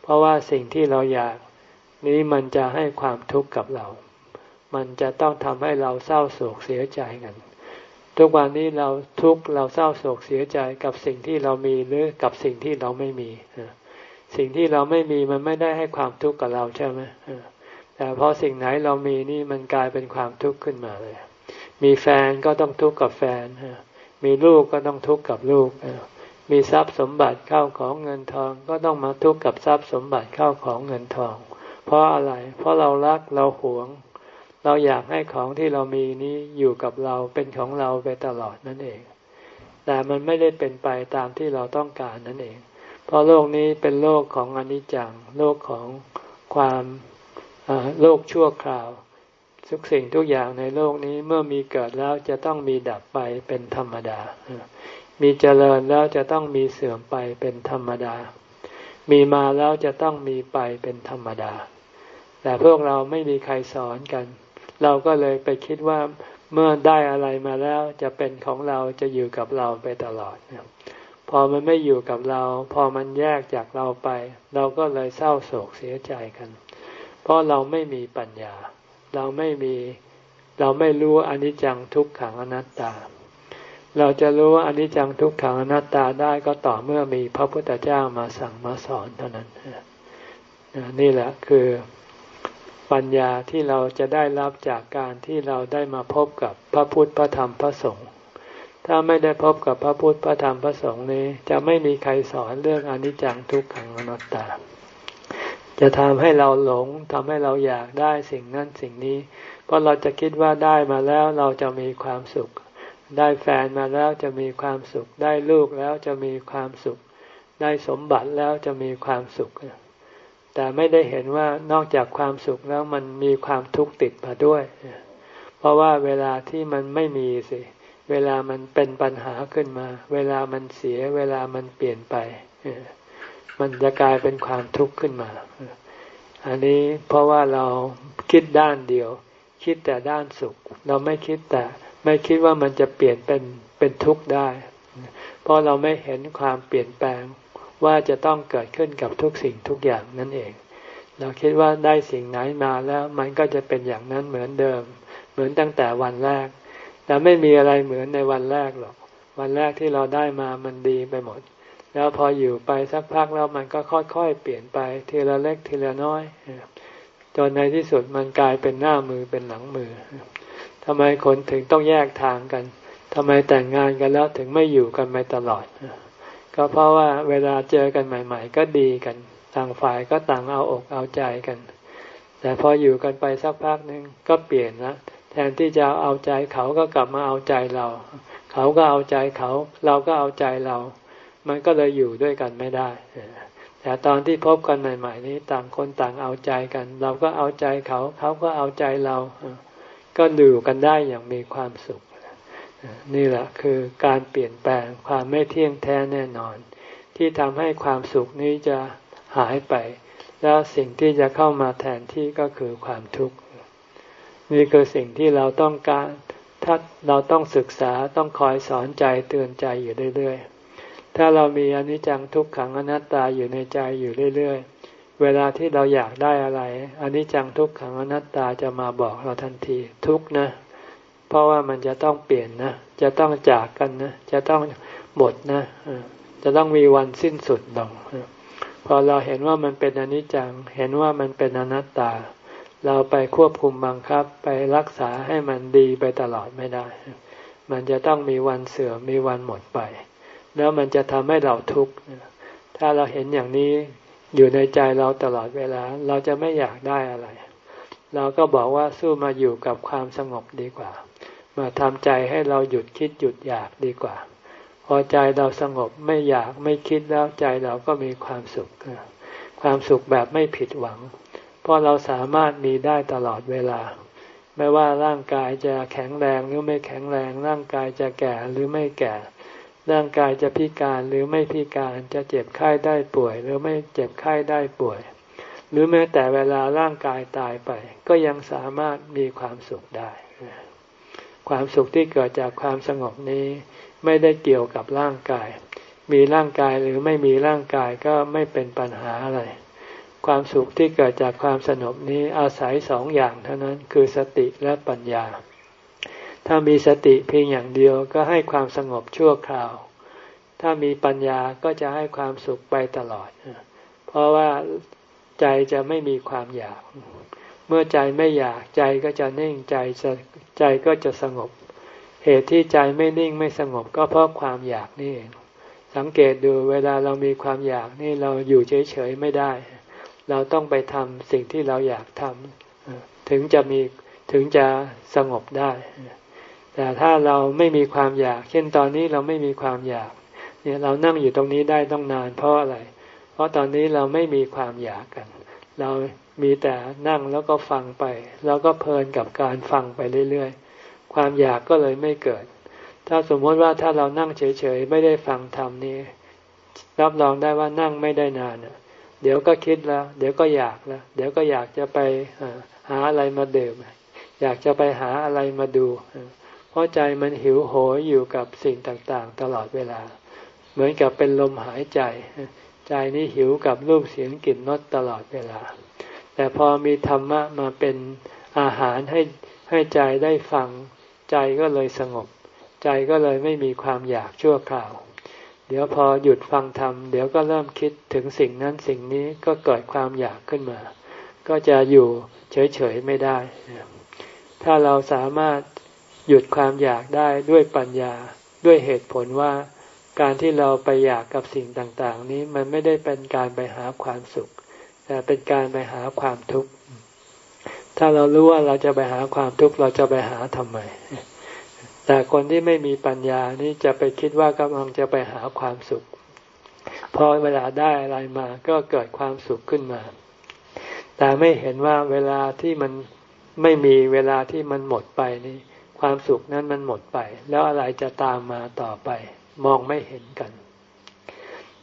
เพราะว่าสิ่งที่เราอยากนี้มันจะให้ความทุกข์กับเรา มันจะต้องทำให้เราเศร้าโศกเสียใจกัน ทุกวันนี้เราทุกข์เราเศร้าโศกเสียใจกับสิ่งที่เรามีหรือกับสิ่งที่เราไม่มี สิ่งที่เราไม่มีมันไม่ได้ให้ความทุกข์กับเราใช่ไหม แต่พอสิ่งไหนเรามีนี่มันกลายเป็นความทุกข์ขึ้นมาเลย มีแฟนก็ต้องทุกข์กับแฟน มีลูกก็ต้องทุกข์กับลูก มีทรัพย์สมบัติเข้าของเงินทองก็ต้องมาทุกข์กับทรัพย์สมบัติเข้าของเงินทอง เพราะอะไร เพราะเรารักเราหวง เราอยากให้ของที่เรามีนี้อยู่กับเราเป็นของเราไปตลอดนั่นเอง แต่มันไม่ได้เป็นไปตามที่เราต้องการนั่นเอง เพราะโลกนี้เป็นโลกของอนิจจัง โลกของความ โลกชั่วคราว ทุกสิ่งทุกอย่างในโลกนี้เมื่อมีเกิดแล้วจะต้องมีดับไปเป็นธรรมดา มีเจริญแล้วจะต้องมีเสื่อมไปเป็นธรรมดา มีมาแล้วจะต้องมีไปเป็นธรรมดา แต่พวกเราไม่มีใครสอนกัน เราก็เลยไปคิดว่าเมื่อได้อะไรมาแล้วจะเป็นของเราจะอยู่กับเราไปตลอดพอมันไม่อยู่กับเรา พอมันแยกจากเราไป เราก็เลยเศร้าโศกเสียใจกัน เพราะเราไม่มีปัญญา เราไม่มีเราไม่รู้อนิจจังทุกขังอนัตตา เราจะรู้ว่าอนิจจังทุกขังอนัตตาได้ก็ต่อเมื่อมีพระพุทธเจ้ามาสั่งมาสอนเท่านั้นนี่แหละคือปัญญาที่เราจะได้รับจากการที่เราได้มาพบกับพระพุทธพระธรรมพระสงฆ์ถ้าไม่ได้พบกับพระพุทธพระธรรมพระสงฆ์นี้ จะไม่มีใครสอนเรื่องอนิจจังทุกขังอนัตตา จะทำให้เราหลงทำให้เราอยากได้สิ่งนั้นสิ่งนี้ เพราะเราจะคิดว่าได้มาแล้วเราจะมีความสุข ได้แฟนมาแล้วจะมีความสุข ได้ลูกแล้วจะมีความสุข ได้สมบัติแล้วจะมีความสุข แต่ไม่ได้เห็นว่านอกจากความสุขแล้วมันมีความทุกข์ติดมาด้วย เพราะว่าเวลาที่มันไม่มีสิ เวลามันเป็นปัญหาขึ้นมา เวลามันเสีย เวลามันเปลี่ยนไป มันจะกลายเป็นความทุกข์ขึ้นมา อันนี้เพราะว่าเราคิดด้านเดียว คิดแต่ด้านสุข เราไม่คิดแต่ไม่คิดว่ามันจะเปลี่ยนเป็นเป็นทุกข์ได้ เพราะเราไม่เห็นความเปลี่ยนแปลงว่าจะต้องเกิดขึ้นกับทุกสิ่งทุกอย่างนั่นเอง เราคิดว่าได้สิ่งไหนมาแล้วมันก็จะเป็นอย่างนั้นเหมือนเดิม เหมือนตั้งแต่วันแรก แต่ไม่มีอะไรเหมือนในวันแรกหรอก วันแรกที่เราได้มามันดีไปหมด แล้วพออยู่ไปสักพักแล้วมันก็ค่อยๆ เปลี่ยนไปทีละเล็กทีละน้อยจนในที่สุดมันกลายเป็นหน้ามือเป็นหลังมือทำไมคนถึงต้องแยกทางกันทำไมแต่งงานกันแล้วถึงไม่อยู่กันไปตลอด ก็เพราะว่าเวลาเจอกันใหม่ ๆ ก็ดีกัน ต่างฝ่ายก็ต่างเอาอกเอาใจกัน แต่พออยู่กันไปสักพักหนึ่งก็เปลี่ยนนะแทนที่จะเอาใจเขาก็กลับมาเอาใจเรา เขาก็เอาใจเขา เราก็เอาใจเรา มันก็เลยอยู่ด้วยกันไม่ได้แต่ตอนที่พบกันใหม่ ๆ นี้ต่างคนต่างเอาใจกัน เราก็เอาใจเขา เขาก็เอาใจเรา ก็ดูกันได้อย่างมีความสุข นี่แหละคือการเปลี่ยนแปลงความไม่เที่ยงแท้แน่นอน ที่ทำให้ความสุขนี้จะหายไป แล้วสิ่งที่จะเข้ามาแทนที่ก็คือความทุกข์นี่คือสิ่งที่เราต้องการ ถ้าเราต้องศึกษาต้องคอยสอนใจเตือนใจอยู่เรื่อยๆ ถ้าเรามีอนิจจังทุกขังอนัตตาอยู่ในใจอยู่เรื่อยๆ เวลาที่เราอยากได้อะไรอนิจจังทุกขังอนัตตาจะมาบอกเราทันทีทุกนะ เพราะว่ามันจะต้องเปลี่ยนนะ จะต้องจากกันนะ จะต้องหมดนะ จะต้องมีวันสิ้นสุดลงพอเราเห็นว่ามันเป็นอนิจจัง เห็นว่ามันเป็นอนัตตา เราไปควบคุมบังคับไปรักษาให้มันดีไปตลอดไม่ได้ มันจะต้องมีวันเสื่อมมีวันหมดไป แล้วมันจะทำให้เราทุกข์ถ้าเราเห็นอย่างนี้อยู่ในใจเราตลอดเวลา เราจะไม่อยากได้อะไร เราก็บอกว่าสู้มาอยู่กับความสงบดีกว่า มาทำใจให้เราหยุดคิดหยุดอยากดีกว่า พอใจเราสงบไม่อยากไม่คิดแล้วใจเราก็มีความสุข ความสุขแบบไม่ผิดหวัง เพราะเราสามารถมีได้ตลอดเวลา ไม่ว่าร่างกายจะแข็งแรงหรือไม่แข็งแรง ร่างกายจะแก่หรือไม่แก่ ร่างกายจะพิการหรือไม่พิการจะเจ็บไข้ได้ป่วย หรือไม่เจ็บไข้ได้ป่วย หรือแม้แต่เวลาร่างกายตายไป ก็ยังสามารถมีความสุขได้ ความสุขที่เกิดจากความสงบนี้ไม่ได้เกี่ยวกับร่างกาย มีร่างกายหรือไม่มีร่างกายก็ไม่เป็นปัญหาอะไร ความสุขที่เกิดจากความสงบนี้อาศัยสองอย่างเท่านั้นคือสติและปัญญา ถ้ามีสติเพียงอย่างเดียวก็ให้ความสงบชั่วคราว ถ้ามีปัญญาก็จะให้ความสุขไปตลอด เพราะว่าใจจะไม่มีความอยาก เมื่อใจไม่อยากใจก็จะนิ่งใจใจก็จะสงบ เหตุที่ใจไม่นิ่งไม่สงบก็เพราะความอยากนี่ สังเกตดูเวลาเรามีความอยากนี่เราอยู่เฉยๆไม่ได้ เราต้องไปทำสิ่งที่เราอยากทำถึงจะมีถึงจะสงบได้ แต่ถ้าเราไม่มีความอยาก เช่นตอนนี้เราไม่มีความอยาก เนี่ยเรานั่งอยู่ตรงนี้ได้ต้องนานเพราะอะไร เพราะตอนนี้เราไม่มีความอยากกัน เรามีแต่นั่งแล้วก็ฟังไป แล้วก็เพลินกับการฟังไปเรื่อยๆ ความอยากก็เลยไม่เกิด ถ้าสมมติว่าถ้าเรานั่งเฉยๆ ไม่ได้ฟังธรรมนี้ รับรองได้ว่านั่งไม่ได้นานเดี๋ยวก็คิดแล้ว เดี๋ยวก็อยากแล้ว เดี๋ยวก็อยากจะไปหาอะไรมาเดื่มอยากจะไปหาอะไรมาดู ราะใจมันหิวโหยอยู่กับสิ่งต่างๆ ตลอดเวลา เหมือนกับเป็นลมหายใจ ใจนี้หิวกับรูปเสียงกลิ่นรสตลอดเวลา แต่พอมีธรรมะมาเป็นอาหารให้ให้ใจได้ฟัง ใจก็เลยสงบ ใจก็เลยไม่มีความอยากชั่วคราว เดี๋ยวพอหยุดฟังธรรม เดี๋ยวก็เริ่มคิดถึงสิ่งนั้นสิ่งนี้ก็เกิดความอยากขึ้นมา ก็จะอยู่เฉยๆไม่ได้ ถ้าเราสามารถ หยุดความอยากได้ด้วยปัญญาด้วยเหตุผลว่า การที่เราไปอยากกับสิ่งต่างๆ นี้มันไม่ได้เป็นการไปหาความสุข แต่เป็นการไปหาความทุกข์ถ้าเรารู้ว่าเราจะไปหาความทุกข์เราจะไปหาทำไม แต่คนที่ไม่มีปัญญานี่จะไปคิดว่ากำลังจะไปหาความสุข พอเวลาได้อะไรมาก็เกิดความสุขขึ้นมา แต่ไม่เห็นว่าเวลาที่มันไม่มีเวลาที่มันหมดไปนี่ ความสุขนั้นมันหมดไป แล้วอะไรจะตามมาต่อไป มองไม่เห็นกัน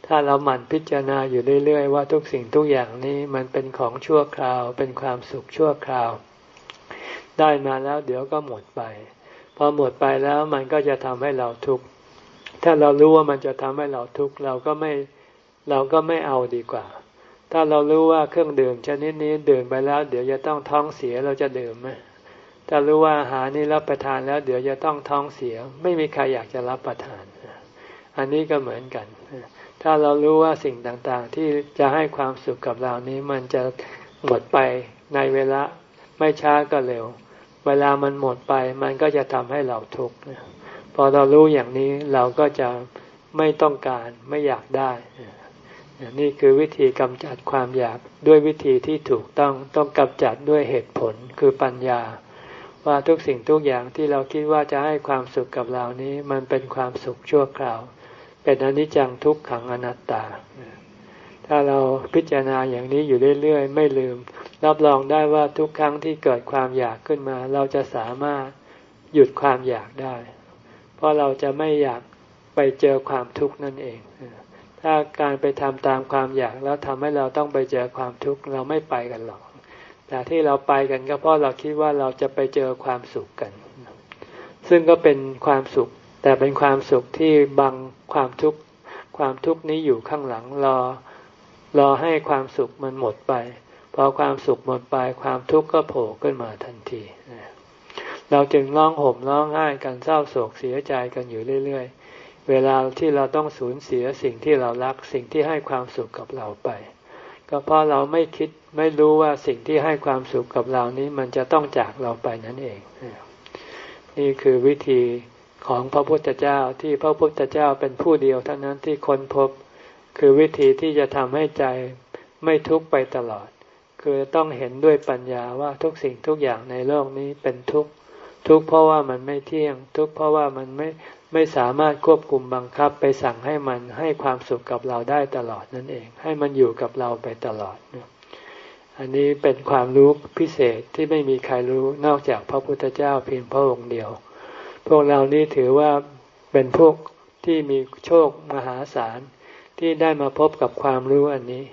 ถ้าเราหมั่นพิจารณาอยู่เรื่อยๆว่าทุกสิ่งทุกอย่างนี้มันเป็นของชั่วคราว เป็นความสุขชั่วคราว ได้มาแล้วเดี๋ยวก็หมดไป พอหมดไปแล้วมันก็จะทำให้เราทุกข์ถ้าเรารู้ว่ามันจะทำให้เราทุกข์เราก็ไม่เราก็ไม่เอาดีกว่า ถ้าเรารู้ว่าเครื่องดื่มชนิดนี้ดื่มไปแล้ว เดี๋ยวจะต้องท้องเสียเราจะดื่มไหม ถ้ารู้ว่าอาหารนี้รับประทานแล้ว เดี๋ยวจะต้องท้องเสีย ไม่มีใครอยากจะรับประทาน อันนี้ก็เหมือนกัน ถ้าเรารู้ว่าสิ่งต่างๆ ที่จะให้ความสุขกับเรานี้มันจะหมดไปในเวลาไม่ช้าก็เร็ว เวลามันหมดไปมันก็จะทำให้เราทุกข์พอเรารู้อย่างนี้เราก็จะไม่ต้องการไม่อยากได้ นี่คือวิธีกำจัดความอยากด้วยวิธีที่ถูกต้องต้องกำจัดด้วยเหตุผลคือปัญญา ว่าทุกสิ่งทุกอย่างที่เราคิดว่าจะให้ความสุขกับเรานี้มันเป็นความสุขชั่วคราว เป็นอนิจจังทุกขังอนัตตา ถ้าเราพิจารณาอย่างนี้อยู่เรื่อยๆ ไม่ลืม รับรองได้ว่าทุกครั้งที่เกิดความอยากขึ้นมา เราจะสามารถหยุดความอยากได้ เพราะเราจะไม่อยากไปเจอความทุกข์นั่นเอง ถ้าการไปทำตามความอยากแล้วทำให้เราต้องไปเจอความทุกข์เราไม่ไปกันหรอก แต่ที่เราไปกันก็เพราะเราคิดว่าเราจะไปเจอความสุขกัน ซึ่งก็เป็นความสุข แต่เป็นความสุขที่บังความทุกข์ความทุกข์นี้อยู่ข้างหลังรอรอให้ความสุขมันหมดไปพอความสุขหมดไปความทุกข์ก็โผล่ขึ้นมาทันที เราจึงร้องห่มร้องไห้กันเศร้าโศกเสียใจกันอยู่เรื่อย ๆ เวลาที่เราต้องสูญเสียสิ่งที่เรารักสิ่งที่ให้ความสุขกับเราไป ก็เพราะเราไม่คิดไม่รู้ว่าสิ่งที่ให้ความสุขกับเรานี้มันจะต้องจากเราไปนั่นเอง นี่คือวิธีของพระพุทธเจ้าที่พระพุทธเจ้าเป็นผู้เดียวเท่านั้นที่ค้นพบ คือวิธีที่จะทำให้ใจไม่ทุกข์ไปตลอด คือต้องเห็นด้วยปัญญาว่าทุกสิ่งทุกอย่างในโลกนี้เป็นทุกข์ทุกข์เพราะว่ามันไม่เที่ยง ทุกข์เพราะว่ามันไม่ ไม่สามารถควบคุมบังคับไปสั่งให้มันให้ความสุขกับเราได้ตลอดนั่นเอง ให้มันอยู่กับเราไปตลอด อันนี้เป็นความรู้พิเศษที่ไม่มีใครรู้นอกจากพระพุทธเจ้าเพียงพระองค์เดียว พวกเรานี้ถือว่าเป็นพวกที่มีโชคมหาศาลที่ได้มาพบกับความรู้อันนี้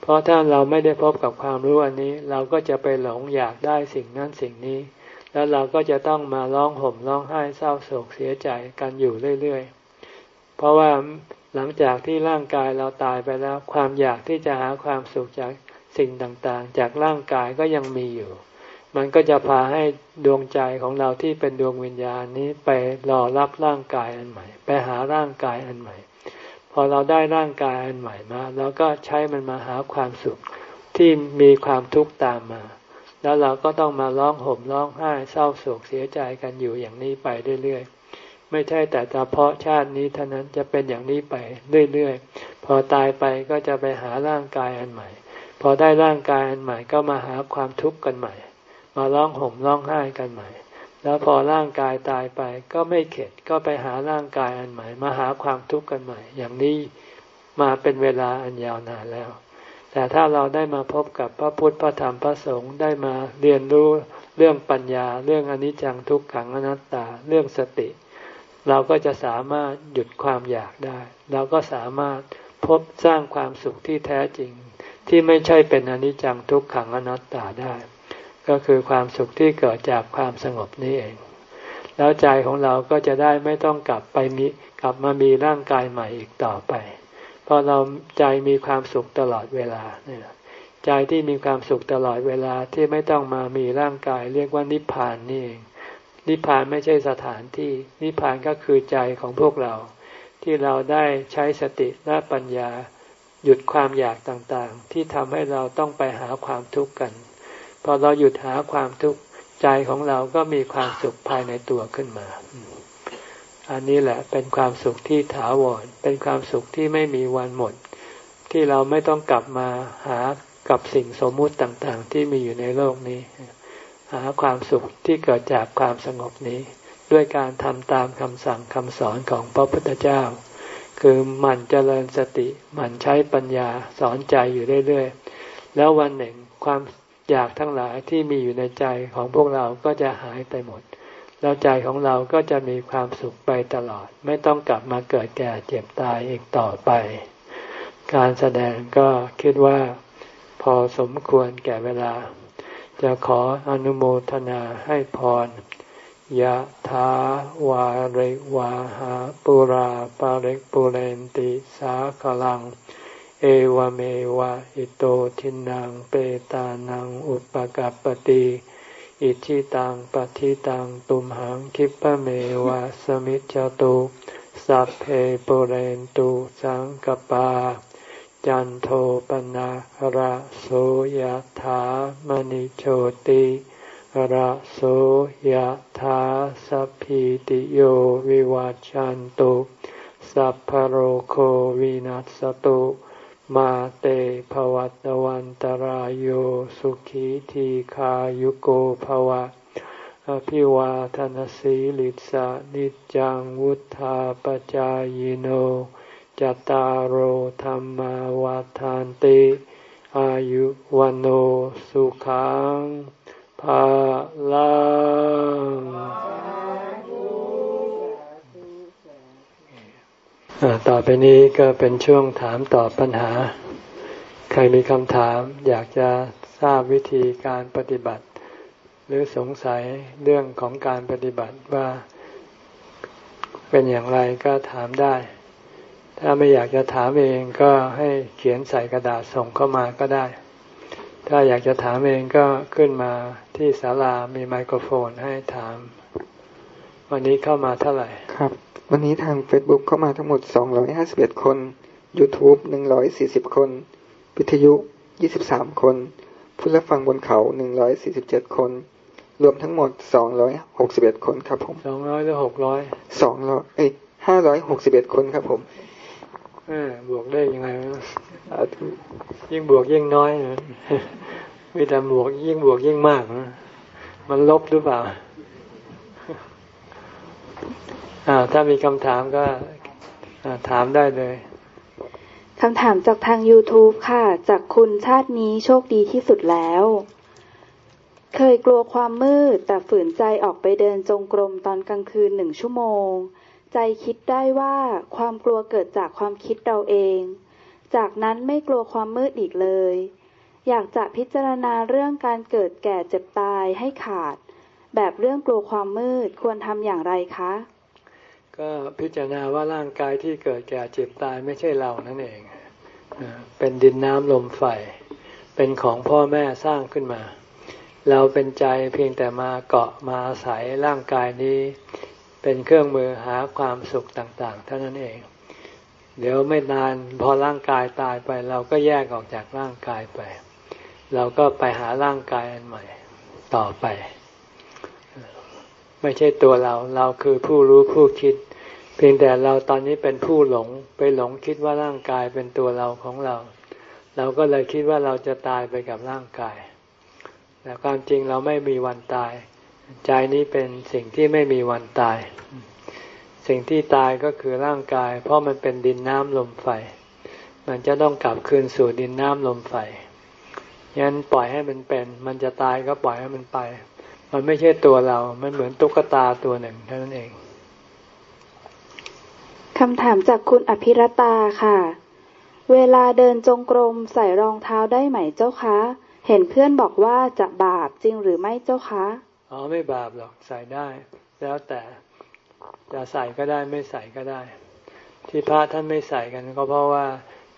เพราะถ้าเราไม่ได้พบกับความรู้อันนี้ เราก็จะไปหลงอยากได้สิ่งนั้นสิ่งนี้ แล้วเราก็จะต้องมาร้องห่มร้องไห้เศร้าโศกเสียใจกันอยู่เรื่อยๆ เพราะว่าหลังจากที่ร่างกายเราตายไปแล้ว ความอยากที่จะหาความสุขจากสิ่งต่างๆ จากร่างกายก็ยังมีอยู่ มันก็จะพาให้ดวงใจของเราที่เป็นดวงวิญญาณนี้ไปรอรับร่างกายอันใหม่ ไปหาร่างกายอันใหม่ พอเราได้ร่างกายอันใหม่มาเราก็ใช้มันมาหาความสุขที่มีความทุกข์ตามมา แล้วเราก็ต้องมาร้องห่มร้องไห้เศร้าโศกเสียใจกันอยู่อย่างนี้ไปเรื่อยๆ ไม่ใช่แต่เฉพาะชาตินี้เท่านั้นจะเป็นอย่างนี้ไปเรื่อยๆ พอตายไปก็จะไปหาร่างกายอันใหม่ พอได้ร่างกายอันใหม่ก็มาหาความทุกข์กันใหม่ มาร้องห่มร้องไห้กันใหม่ แล้วพอร่างกายตายไปก็ไม่เข็ดก็ไปหาร่างกายอันใหม่ มาหาความทุกข์กันใหม่ อย่างนี้มาเป็นเวลาอันยาวนานแล้ว แต่ถ้าเราได้มาพบกับพระพุทธพระธรรมพระสงฆ์ได้มาเรียนรู้เรื่องปัญญา เรื่องอนิจจังทุกขังอนัตตา เรื่องสติ เราก็จะสามารถหยุดความอยากได้ เราก็สามารถพบสร้างความสุขที่แท้จริง ที่ไม่ใช่เป็นอนิจจังทุกขังอนัตตาได้ ก็คือความสุขที่เกิดจากความสงบนี้เอง แล้วใจของเราก็จะได้ไม่ต้องกลับไปมีกลับมามีร่างกายใหม่อีกต่อไป เพราะเราใจมีความสุขตลอดเวลาเนี่ยใจที่มีความสุขตลอดเวลาที่ไม่ต้องมามีร่างกาย เรียกว่านิพพานนี่เองนิพพานไม่ใช่สถานที่นิพพานก็คือใจของพวกเรา ที่เราได้ใช้สติและปัญญา หยุดความอยากต่างๆ ที่ทำให้เราต้องไปหาความทุกข์กัน พอเราหยุดหาความทุกข์ใจของเราก็มีความสุขภายในตัวขึ้นมา อันนี้แหละเป็นความสุขที่ถาวร เป็นความสุขที่ไม่มีวันหมด ที่เราไม่ต้องกลับมาหากับสิ่งสมมุติต่างๆ ที่มีอยู่ในโลกนี้ หาความสุขที่เกิดจากความสงบนี้ ด้วยการทำตามคำสั่งคำสอนของพระพุทธเจ้า คือหมั่นเจริญสติหมั่นใช้ปัญญาสอนใจอยู่เรื่อยๆ แล้ววันหนึ่งความอยากทั้งหลายที่มีอยู่ในใจของพวกเราก็จะหายไปหมด แล้วใจของเราก็จะมีความสุขไปตลอด ไม่ต้องกลับมาเกิดแก่เจ็บตายอีกต่อไป การแสดงก็คิดว่าพอสมควรแก่เวลา จะขออนุโมทนาให้พรยะถาวาริวาหาปุราปาริกปุเรนติสาคลัง เอวเมวะอิโตทินังเปตานังอุปกัปติ อิชิตังปฏิตังตุมหังคิปะเมวะสมิจจตุสัพเพปุเรนตุสังกปา จันโทปนะระโสยะถามณิโชติระโสยธาสัพพิติโยวิวัจจันตุสัพพโรโควินัสตุ มาเตภวัตวันตารโยสุขีทีขายุโกภวะ อภิวาทนสีลิสานิจังวุธาปจายโนจตารโหธรรมวาทานติ อายุวันโอสุขังภาลัง ต่อไปนี้ก็เป็นช่วงถามตอบปัญหา ใครมีคำถามอยากจะทราบวิธีการปฏิบัติ หรือสงสัยเรื่องของการปฏิบัติว่าเป็นอย่างไรก็ถามได้ ถ้าไม่อยากจะถามเองก็ให้เขียนใส่กระดาษส่งเข้ามาก็ได้ ถ้าอยากจะถามเองก็ขึ้นมาที่ศาลามีไมโครโฟนให้ถาม วันนี้เข้ามาเท่าไหร่ครับ วันนี้ทาง Facebook เข้ามาทั้งหมด 251 คน YouTube 140 คน วิทยุ 23 คน ผู้รับฟังบนเขา 147 คน รวมทั้งหมด 261 คนครับผมสองร้อยหรือหกร้อยสองร้อยเอ้ย561 คนครับผมเออบวกได้ยังไงวะยิ่งบวกยิ่งน้อยนะมีแต่บวกยิ่งบวกยิ่งมากนะมันลบหรือเปล่าอ่า ถ้ามีคำถามก็ถามได้เลยคำถามจากทาง YouTube ค่ะ จากคุณชาตินี้โชคดีที่สุดแล้ว เคยกลัวความมืด แต่ฝืนใจออกไปเดินจงกรมตอนกลางคืนหนึ่งชั่วโมง ใจคิดได้ว่าความกลัวเกิดจากความคิดเราเอง จากนั้นไม่กลัวความมืดอีกเลย อยากจะพิจารณาเรื่องการเกิดแก่เจ็บตายให้ขาด แบบเรื่องกลัวความมืดควรทำอย่างไรคะ ก็พิจารณาว่าร่างกายที่เกิดแก่เจ็บตายไม่ใช่เรานั่นเอง เป็นดินน้ำลมไฟ เป็นของพ่อแม่สร้างขึ้นมา เราเป็นใจเพียงแต่มาเกาะมาอาศัยร่างกายนี้ เป็นเครื่องมือหาความสุขต่างๆ เท่านั้นเอง เดี๋ยวไม่นานพอร่างกายตายไป เราก็แยกออกจากร่างกายไป เราก็ไปหาร่างกายอันใหม่ต่อไป ไม่ใช่ตัวเรา เราคือผู้รู้ผู้คิด เพียงแต่เราตอนนี้เป็นผู้หลงไปหลงคิดว่าร่างกายเป็นตัวเราของเรา เราก็เลยคิดว่าเราจะตายไปกับร่างกาย แต่ความจริงเราไม่มีวันตาย ใจนี้เป็นสิ่งที่ไม่มีวันตาย สิ่งที่ตายก็คือร่างกาย เพราะมันเป็นดินน้ำลมไฟ มันจะต้องกลับคืนสู่ดินน้ำลมไฟยันปล่อยให้มันเป็น มันจะตายก็ปล่อยให้มันไป มันไม่ใช่ตัวเรา มันเหมือนตุ๊กตาตัวหนึ่งเท่านั้นเองคำถามจากคุณอภิรตาค่ะ เวลาเดินจงกรมใส่รองเท้าได้ไหมเจ้าคะ เห็นเพื่อนบอกว่าจะบาปจริงหรือไม่เจ้าคะ อ๋อไม่บาปหรอกใส่ได้ แล้วแต่จะใส่ก็ได้ไม่ใส่ก็ได้ ที่พระท่านไม่ใส่กันก็เพราะว่า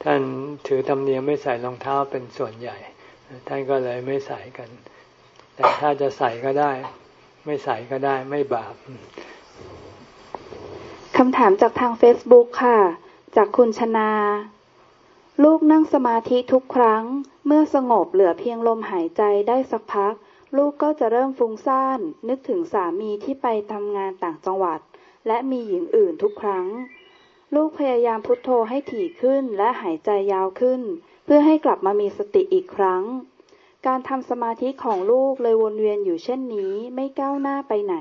ท่านถือธรรมเนียมไม่ใส่รองเท้าเป็นส่วนใหญ่ ท่านก็เลยไม่ใส่กัน แต่ถ้าจะใส่ก็ได้ ไม่ใส่ก็ได้ไม่บาปคำถามจากทาง Facebook ค่ะ จากคุณชนา ลูกนั่งสมาธิทุกครั้ง เมื่อสงบเหลือเพียงลมหายใจได้สักพัก ลูกก็จะเริ่มฟุ้งซ่าน นึกถึงสามีที่ไปทำงานต่างจังหวัด และมีหญิงอื่นทุกครั้ง ลูกพยายามพุทโธให้ถี่ขึ้นและหายใจยาวขึ้น เพื่อให้กลับมามีสติอีกครั้ง การทำสมาธิของลูกเลยวนเวียนอยู่เช่นนี้ ไม่ก้าวหน้าไปไหน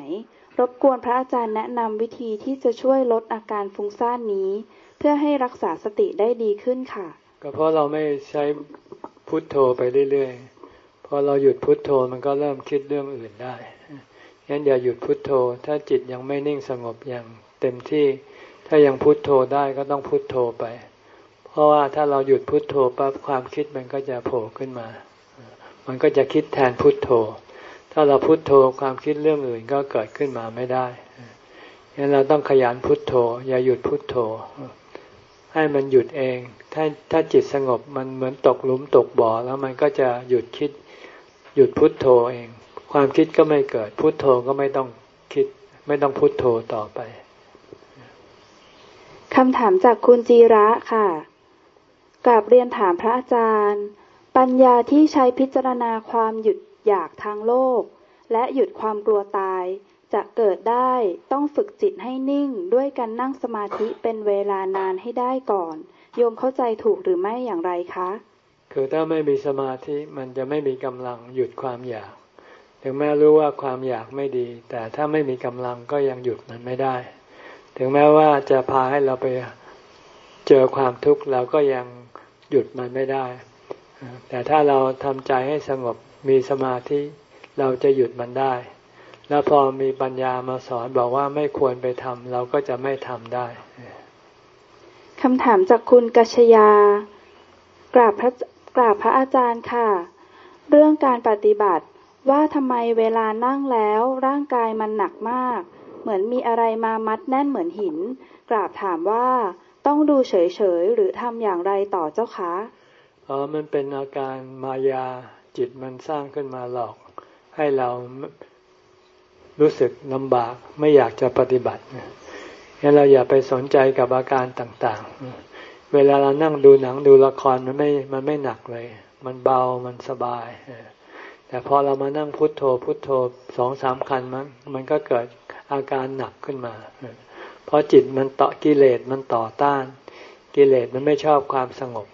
รบกวนพระอาจารย์แนะนำวิธีที่จะช่วยลดอาการฟุ้งซ่านนี้ เพื่อให้รักษาสติได้ดีขึ้นค่ะ ก็เพราะเราไม่ใช้พุทโธไปเรื่อยๆ พอเราหยุดพุทโธมันก็เริ่มคิดเรื่องอื่นได้งั้นอย่าหยุดพุทโธ ถ้าจิตยังไม่นิ่งสงบอย่างเต็มที่ ถ้ายังพุทโธได้ก็ต้องพุทโธไป เพราะว่าถ้าเราหยุดพุทโธปั๊บความคิดมันก็จะโผล่ขึ้นมา มันก็จะคิดแทนพุทโธ ถ้าเราพุทโธความคิดเรื่องอื่นก็เกิดขึ้นมาไม่ได้งั้นเราต้องขยันพุทโธ อย่าหยุดพุทโธ ให้มันหยุดเอง ถ้าถ้าจิตสงบมันเหมือนตกหลุมตกบ่อแล้วมันก็จะหยุดคิดหยุดพุทโธเอง ความคิดก็ไม่เกิด พุทโธก็ไม่ต้องคิด ไม่ต้องพุทโธต่อไปคำถามจากคุณจีระค่ะกราบเรียนถามพระอาจารย์ ปัญญาที่ใช้พิจารณาความหยุดอยากทางโลก และหยุดความกลัวตาย จะเกิดได้ต้องฝึกจิตให้นิ่งด้วยการนั่งสมาธิเป็นเวลานานให้ได้ก่อน โยมเข้าใจถูกหรือไม่อย่างไรคะ คือถ้าไม่มีสมาธิมันจะไม่มีกำลังหยุดความอยาก ถึงแม้รู้ว่าความอยากไม่ดี แต่ถ้าไม่มีกำลังก็ยังหยุดมันไม่ได้ ถึงแม้ว่าจะพาให้เราไปเจอความทุกข์เราก็ยังหยุดมันไม่ได้ แต่ถ้าเราทำใจให้สงบมีสมาธิเราจะหยุดมันได้ แล้วพอมีปัญญามาสอนบอกว่าไม่ควรไปทำเราก็จะไม่ทำได้คำถามจากคุณกัชยากราบพระกราบพระอาจารย์ค่ะ เรื่องการปฏิบัติว่าทำไมเวลานั่งแล้วร่างกายมันหนักมาก เหมือนมีอะไรมามัดแน่นเหมือนหิน กราบถามว่าต้องดูเฉยๆหรือทำอย่างไรต่อเจ้าคะ อ๋อมันเป็นอาการมายาจิตมันสร้างขึ้นมาหลอก ให้เรารู้สึกลำบากไม่อยากจะปฏิบัติงั้นเราอย่าไปสนใจกับอาการต่างๆ เวลาเรานั่งดูหนังดูละครมันไม่ มันไม่หนักเลย มันเบา มันสบาย แต่พอเรามานั่งพุทโธ พุทโธสองสามคันมันมันก็เกิดอาการหนักขึ้นมา เพราะจิตมันต่อกิเลสมันต่อต้าน กิเลสมันไม่ชอบความสงบ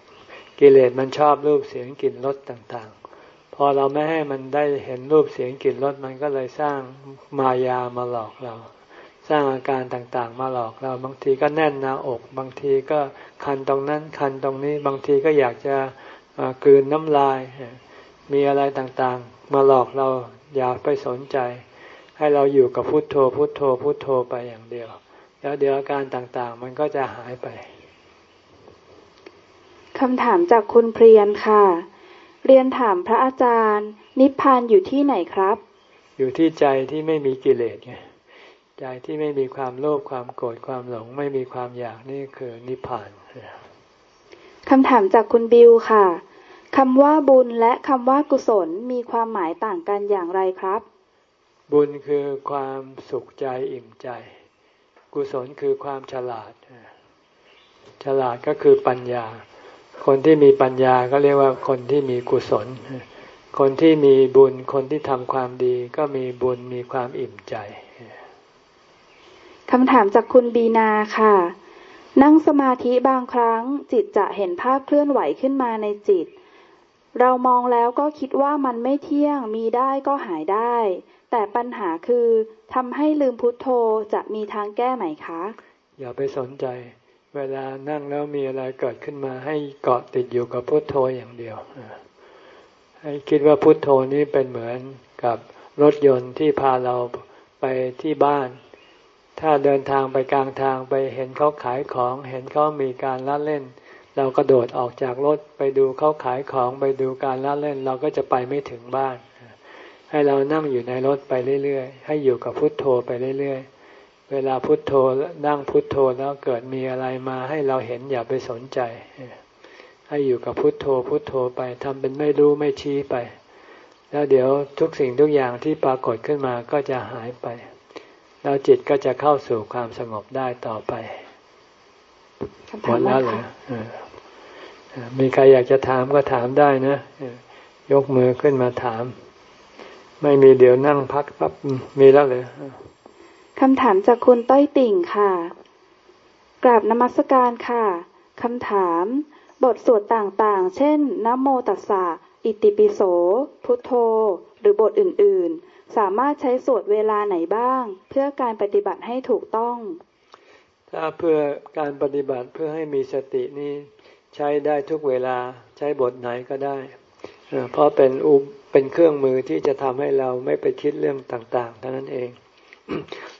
กิเลสมันชอบรูปเสียงกลิ่นรสต่างๆ พอเราไม่ให้มันได้เห็นรูปเสียงกลิ่นรสมันก็เลยสร้างมายามาหลอกเรา สร้างอาการต่างๆ มาหลอกเรา บางทีก็แน่นหน้าอก บางทีก็คันตรงนั้นคันตรงนี้ บางทีก็อยากจะกลืนน้ำลาย มีอะไรต่างๆ มาหลอกเราอย่าไปสนใจ ให้เราอยู่กับพุทโธพุทโธพุทโธไปอย่างเดียว แล้วเดี๋ยวอาการต่างๆ มันก็จะหายไปำถามจากคุณเพียนค่ะ เรียนถามพระอาจารย์ นิพพานอยู่ที่ไหนครับ อยู่ที่ใจที่ไม่มีกิเลสไงใจที่ไม่มีความโลภความโกรธความหลง ไม่มีความอยากนี่คือนิพพานคำถามจากคุณบิวค่ะคำว่าบุญและคำว่ากุศลมีความหมายต่างกันอย่างไรครับ บุญคือความสุขใจอิ่มใจ กุศลคือความฉลาด ฉลาดก็คือปัญญา คนที่มีปัญญาก็เรียกว่าคนที่มีกุศล คนที่มีบุญ คนที่ทำความดีก็มีบุญมีความอิ่มใจคำถามจากคุณบีนาค่ะ นั่งสมาธิบางครั้ง จิตจะเห็นภาพเคลื่อนไหวขึ้นมาในจิต เรามองแล้วก็คิดว่ามันไม่เที่ยงมีได้ก็หายได้ แต่ปัญหาคือทำให้ลืมพุทโธจะมีทางแก้ไหมคะ อย่าไปสนใจ เวลานั่งแล้วมีอะไรเกิดขึ้นมา ให้เกาะติดอยู่กับพุทโธอย่างเดียว ให้คิดว่าพุทโธนี้เป็นเหมือนกับรถยนต์ที่พาเราไปที่บ้าน ถ้าเดินทางไปกลางทางไปเห็นเขาขายของ เห็นเขามีการละเล่น เราก็โดดออกจากรถไปดูเขาขายของไปดูการละเล่น เราก็จะไปไม่ถึงบ้าน ให้เรานั่งอยู่ในรถไปเรื่อยๆ ให้อยู่กับพุทโธไปเรื่อยๆ เวลาพุทโธนั่งพุทโธแล้วเกิดมีอะไรมาให้เราเห็นอย่าไปสนใจ ให้อยู่กับพุทโธพุทโธไปทำเป็นไม่รู้ไม่ชี้ไป แล้วเดี๋ยวทุกสิ่งทุกอย่างที่ปรากฏขึ้นมาก็จะหายไป แล้วจิตก็จะเข้าสู่ความสงบได้ต่อไปหมดแล้วเหรอมีใครอยากจะถามก็ถามได้นะยกมือขึ้นมาถาม ไม่มีเดี๋ยวนั่งพักปั๊บมีแล้วเลย คำถามจากคุณต้อยติ่งค่ะ กราบนมัสการค่ะ คำถาม บทสวดต่างๆ เช่นนโมตัสสะ อิติปิโส พุทโธ หรือบทอื่นๆ สามารถใช้สวดเวลาไหนบ้าง เพื่อการปฏิบัติให้ถูกต้อง ถ้าเพื่อการปฏิบัติเพื่อให้มีสตินี้ ใช้ได้ทุกเวลาใช้บทไหนก็ได้ เพราะเป็นอุเป็นเครื่องมือที่จะทำให้เราไม่ไปคิดเรื่องต่างๆเท่านั้นเอง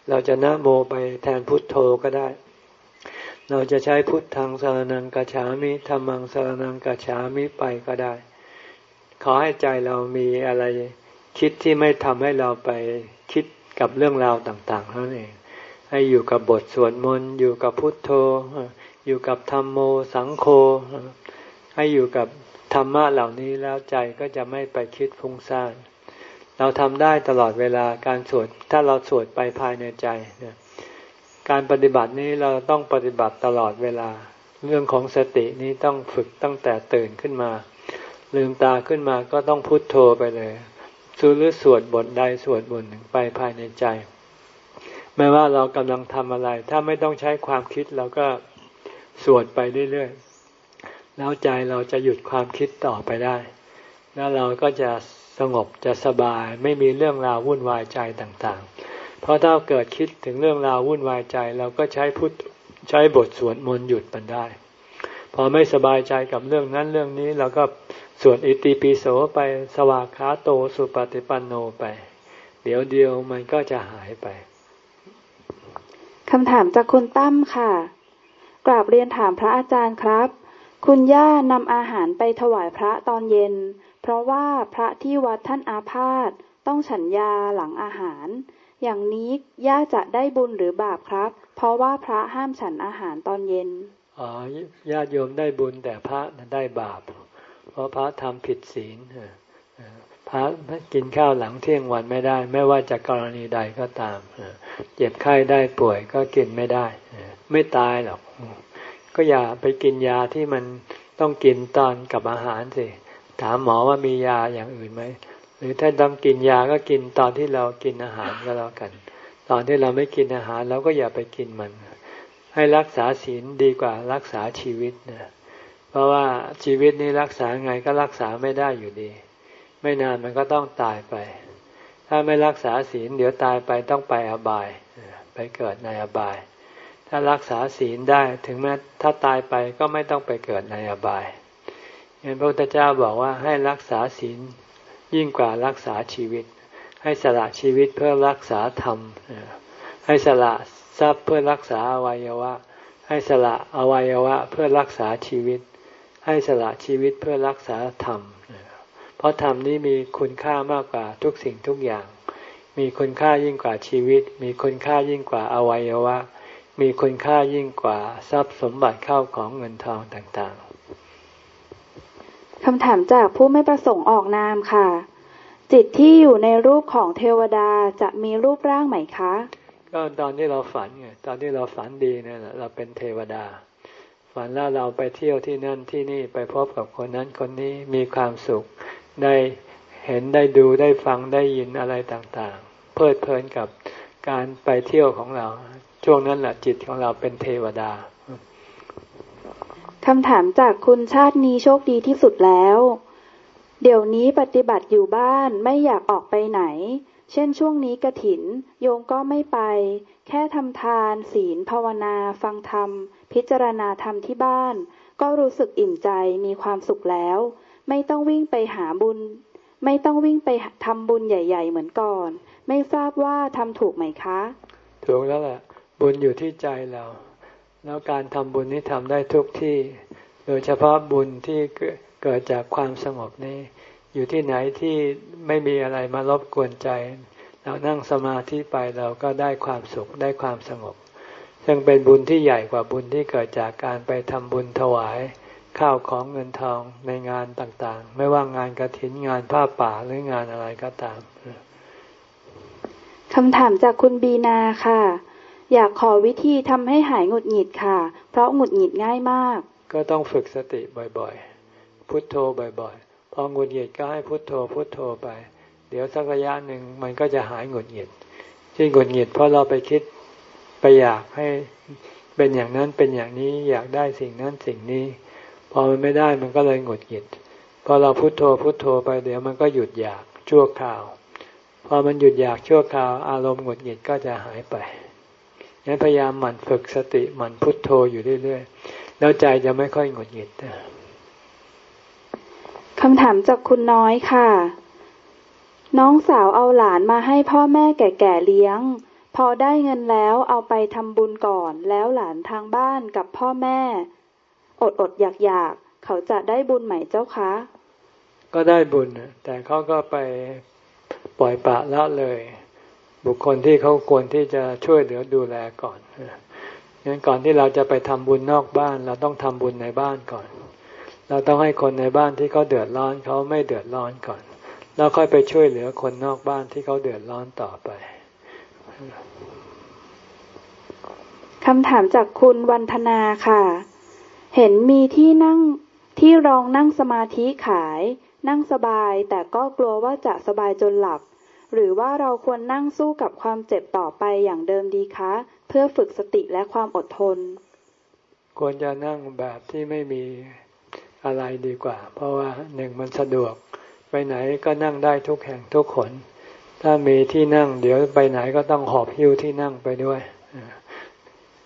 เราจะนะโมไปแทนพุทโธก็ได้ เราจะใช้พุทธังสารนังกัจฉามิธรรมังสารนังกัจฉามิไปก็ได้ ขอให้ใจเรามีอะไรคิดที่ไม่ทำให้เราไปคิดกับเรื่องราวต่างๆนั่นเองให้อยู่กับบทสวดมนต์อยู่กับพุทโธ อยู่กับธรรมโมสังโฆให้อยู่กับธรรมะเหล่านี้แล้วใจก็จะไม่ไปคิดฟุ้งซ่าน เราทำได้ตลอดเวลาการสวดถ้าเราสวดไปภายในใจการปฏิบัตินี้เราต้องปฏิบัติตลอดเวลา เรื่องของสตินี้ต้องฝึกตั้งแต่ตื่นขึ้นมา ลืมตาขึ้นมาก็ต้องพุทโธไปเลยสูหรือสวดบทใดสวดบทหนึ่งไปภายในใจ ไม่ว่าเรากำลังทำอะไร ถ้าไม่ต้องใช้ความคิดเราก็สวดไปเรื่อยๆแล้วใจเราจะหยุดความคิดต่อไปได้ แล้วเราก็จะ สงบจะสบายไม่มีเรื่องราววุ่นวายใจต่างๆ เพราะถ้าเกิดคิดถึงเรื่องราววุ่นวายใจเราก็ใช้พุทใช้บทสวดมนต์หยุดมันได้ พอไม่สบายใจกับเรื่องนั้นเรื่องนี้เราก็สวดอิติปิโสไปสวากขาโตสุปฏิปันโนไป เดี๋ยวเดียวมันก็จะหายไปคำถามจากคุณตั้มค่ะ กราบเรียนถามพระอาจารย์ครับ คุณย่านำอาหารไปถวายพระตอนเย็น เพราะว่าพระที่วัดท่านอาพาธต้องฉันยาหลังอาหาร อย่างนี้ย่าจะได้บุญหรือบาปครับ เพราะว่าพระห้ามฉันอาหารตอนเย็นอ๋อญาติโยมได้บุญแต่พระได้บาป เพราะพระทำผิดศีลพระกินข้าวหลังเที่ยงวันไม่ได้ ไม่ว่าจะกรณีใดก็ตามเจ็บไข้ได้ป่วยก็กินไม่ได้ ไม่ตายหรอก ก็อย่าไปกินยาที่มันต้องกินตอนกับอาหารสิ ถามหมอว่ามียาอย่างอื่นไหมหรือถ้าต้องกินยาก็กินตอนที่เรากินอาหารก็แล้วกัน ตอนที่เราไม่กินอาหารเราก็อย่าไปกินมัน ให้รักษาศีลดีกว่ารักษาชีวิตนะเพราะว่าชีวิตนี้รักษาไงก็รักษาไม่ได้อยู่ดี ไม่นานมันก็ต้องตายไป ถ้าไม่รักษาศีลเดี๋ยวตายไปต้องไปอบาย ไปเกิดในอบาย ถ้ารักษาศีลได้ถึงแม้ถ้าตายไปก็ไม่ต้องไปเกิดในอบาย เห็นพระพุทธเจ้าบอกว่าให้รักษาศีลยิ่งกว่ารักษาชีวิต ให้สละชีวิตเพื่อรักษาธรรม ให้สละทรัพย์เพื่อรักษาอวัยวะ ให้สละอวัยวะเพื่อรักษาชีวิต ให้สละชีวิตเพื่อรักษาธรรม เพราะธรรมนี้มีคุณค่ามากกว่าทุกสิ่งทุกอย่าง มีคุณค่ายิ่งกว่าชีวิต มีคุณค่ายิ่งกว่าอวัยวะ มีคุณค่ายิ่งกว่าทรัพย์สมบัติเข้าของเงินทองต่าง คำถามจากผู้ไม่ประสงค์ออกนามค่ะ จิตที่อยู่ในรูปของเทวดาจะมีรูปร่างไหมคะ ก็ตอนที่เราฝันไงตอนที่เราฝันดีเนี่ยเราเป็นเทวดา ฝันแล้วเราไปเที่ยวที่นั่นที่นี่ไปพบกับคนนั้นคนนี้มีความสุขได้เห็นได้ดูได้ฟังได้ยินอะไรต่างๆ เพลิดเพลินกับการไปเที่ยวของเรา ช่วงนั้นแหละจิตของเราเป็นเทวดา คำถามจากคุณชาตินี้โชคดีที่สุดแล้ว เดี๋ยวนี้ปฏิบัติอยู่บ้านไม่อยากออกไปไหน เช่นช่วงนี้กระถิน โยมก็ไม่ไป แค่ทำทาน ศีลภาวนา ฟังธรรม พิจารณาธรรมที่บ้าน ก็รู้สึกอิ่มใจมีความสุขแล้ว ไม่ต้องวิ่งไปหาบุญ ไม่ต้องวิ่งไปทำบุญใหญ่ ๆ เหมือนก่อน ไม่ทราบว่าทำถูกไหมคะ ถูกแล้วแหละบุญอยู่ที่ใจเรา แล้วการทำบุญนี้ทำได้ทุกที่ โดยเฉพาะบุญที่เกิดจากความสงบนี้ อยู่ที่ไหนที่ไม่มีอะไรมารบกวนใจ เรานั่งสมาธิไปเราก็ได้ความสุขได้ความสงบ ซึ่งเป็นบุญที่ใหญ่กว่าบุญที่เกิดจากการไปทำบุญถวาย ข้าวของเงินทองในงานต่างๆ ไม่ว่างานกระถินงานผ้าป่าหรืองานอะไรก็ตามคำถามจากคุณบีนาค่ะ อยากขอวิธีทำให้หายหงุดหงิดค่ะ เพราะหงุดหงิดง่ายมาก ก็ต้องฝึกสติบ่อยๆ พุทโธบ่อยๆ พอหงุดหงิดก็ให้พุทโธพุทโธไป เดี๋ยวสักระยะหนึ่งมันก็จะหายหงุดหงิด ที่หงุดหงิดเพราะเราไปคิดไปอยากให้เป็นอย่างนั้นเป็นอย่างนี้อยากได้สิ่งนั้นสิ่งนี้ พอมันไม่ได้มันก็เลยหงุดหงิดพอเราพุโทโธพุโทโธไปเดี๋ยวมันก็หยุดอยากชั่วคราว พอมันหยุดอยากชั่วคราว อารมณ์หงุดหงิดก็จะหายไป งั้นพยายามหมั่นฝึกสติหมั่นพุโทโธอยู่เรื่อยๆ แล้วใจจะไม่ค่อยหงุดหงิดคำถามจากคุณน้อยค่ะ น้องสาวเอาหลานมาให้พ่อแม่แก่ๆเลี้ยง พอได้เงินแล้วเอาไปทำบุญก่อน แล้วหลานทางบ้านกับพ่อแม่ อดอดอยากอยากเขาจะได้บุญไหมเจ้าคะ ก็ได้บุญแต่เขาก็ไปปล่อยปะละเลย บุคคลที่เขาควรที่จะช่วยเหลือดูแลก่อนงั้นก่อนที่เราจะไปทำบุญนอกบ้าน เราต้องทำบุญในบ้านก่อน เราต้องให้คนในบ้านที่เขาเดือดร้อนเขาไม่เดือดร้อนก่อน แล้วค่อยไปช่วยเหลือคนนอกบ้านที่เขาเดือดร้อนต่อไปคำถามจากคุณวันธนาค่ะ เห็นมีที่นั่งที่รองนั่งสมาธิขาย นั่งสบายแต่ก็กลัวว่าจะสบายจนหลับ หรือว่าเราควรนั่งสู้กับความเจ็บต่อไปอย่างเดิมดีคะ เพื่อฝึกสติและความอดทน ควรจะนั่งแบบที่ไม่มีอะไรดีกว่า เพราะว่าหนึ่งมันสะดวก ไปไหนก็นั่งได้ทุกแห่งทุกคนถ้ามีที่นั่ง เดี๋ยวไปไหนก็ต้องหอบหิ้วที่นั่งไปด้วย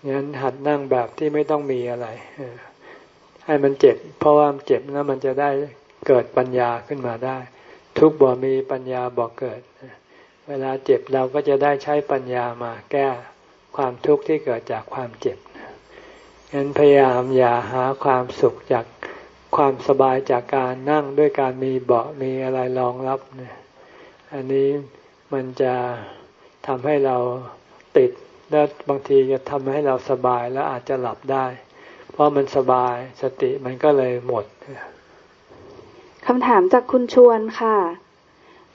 งั้นหัดนั่งแบบที่ไม่ต้องมีอะไรให้มันเจ็บ เพราะว่ามันเจ็บแล้วมันจะได้เกิดปัญญาขึ้นมาได้ ทุกบ่มีปัญญาบ่เกิด เวลาเจ็บเราก็จะได้ใช้ปัญญามาแก้ความทุกข์ที่เกิดจากความเจ็บงั้นพยายามอย่าหาความสุขจากความสบายจากการนั่งด้วยการมีเบาะมีอะไรรองรับเนี่ย อันนี้มันจะทำให้เราติดแล้วบางทีจะทำให้เราสบายแล้วอาจจะหลับได้ เพราะมันสบายสติมันก็เลยหมด คำถามจากคุณชวนค่ะ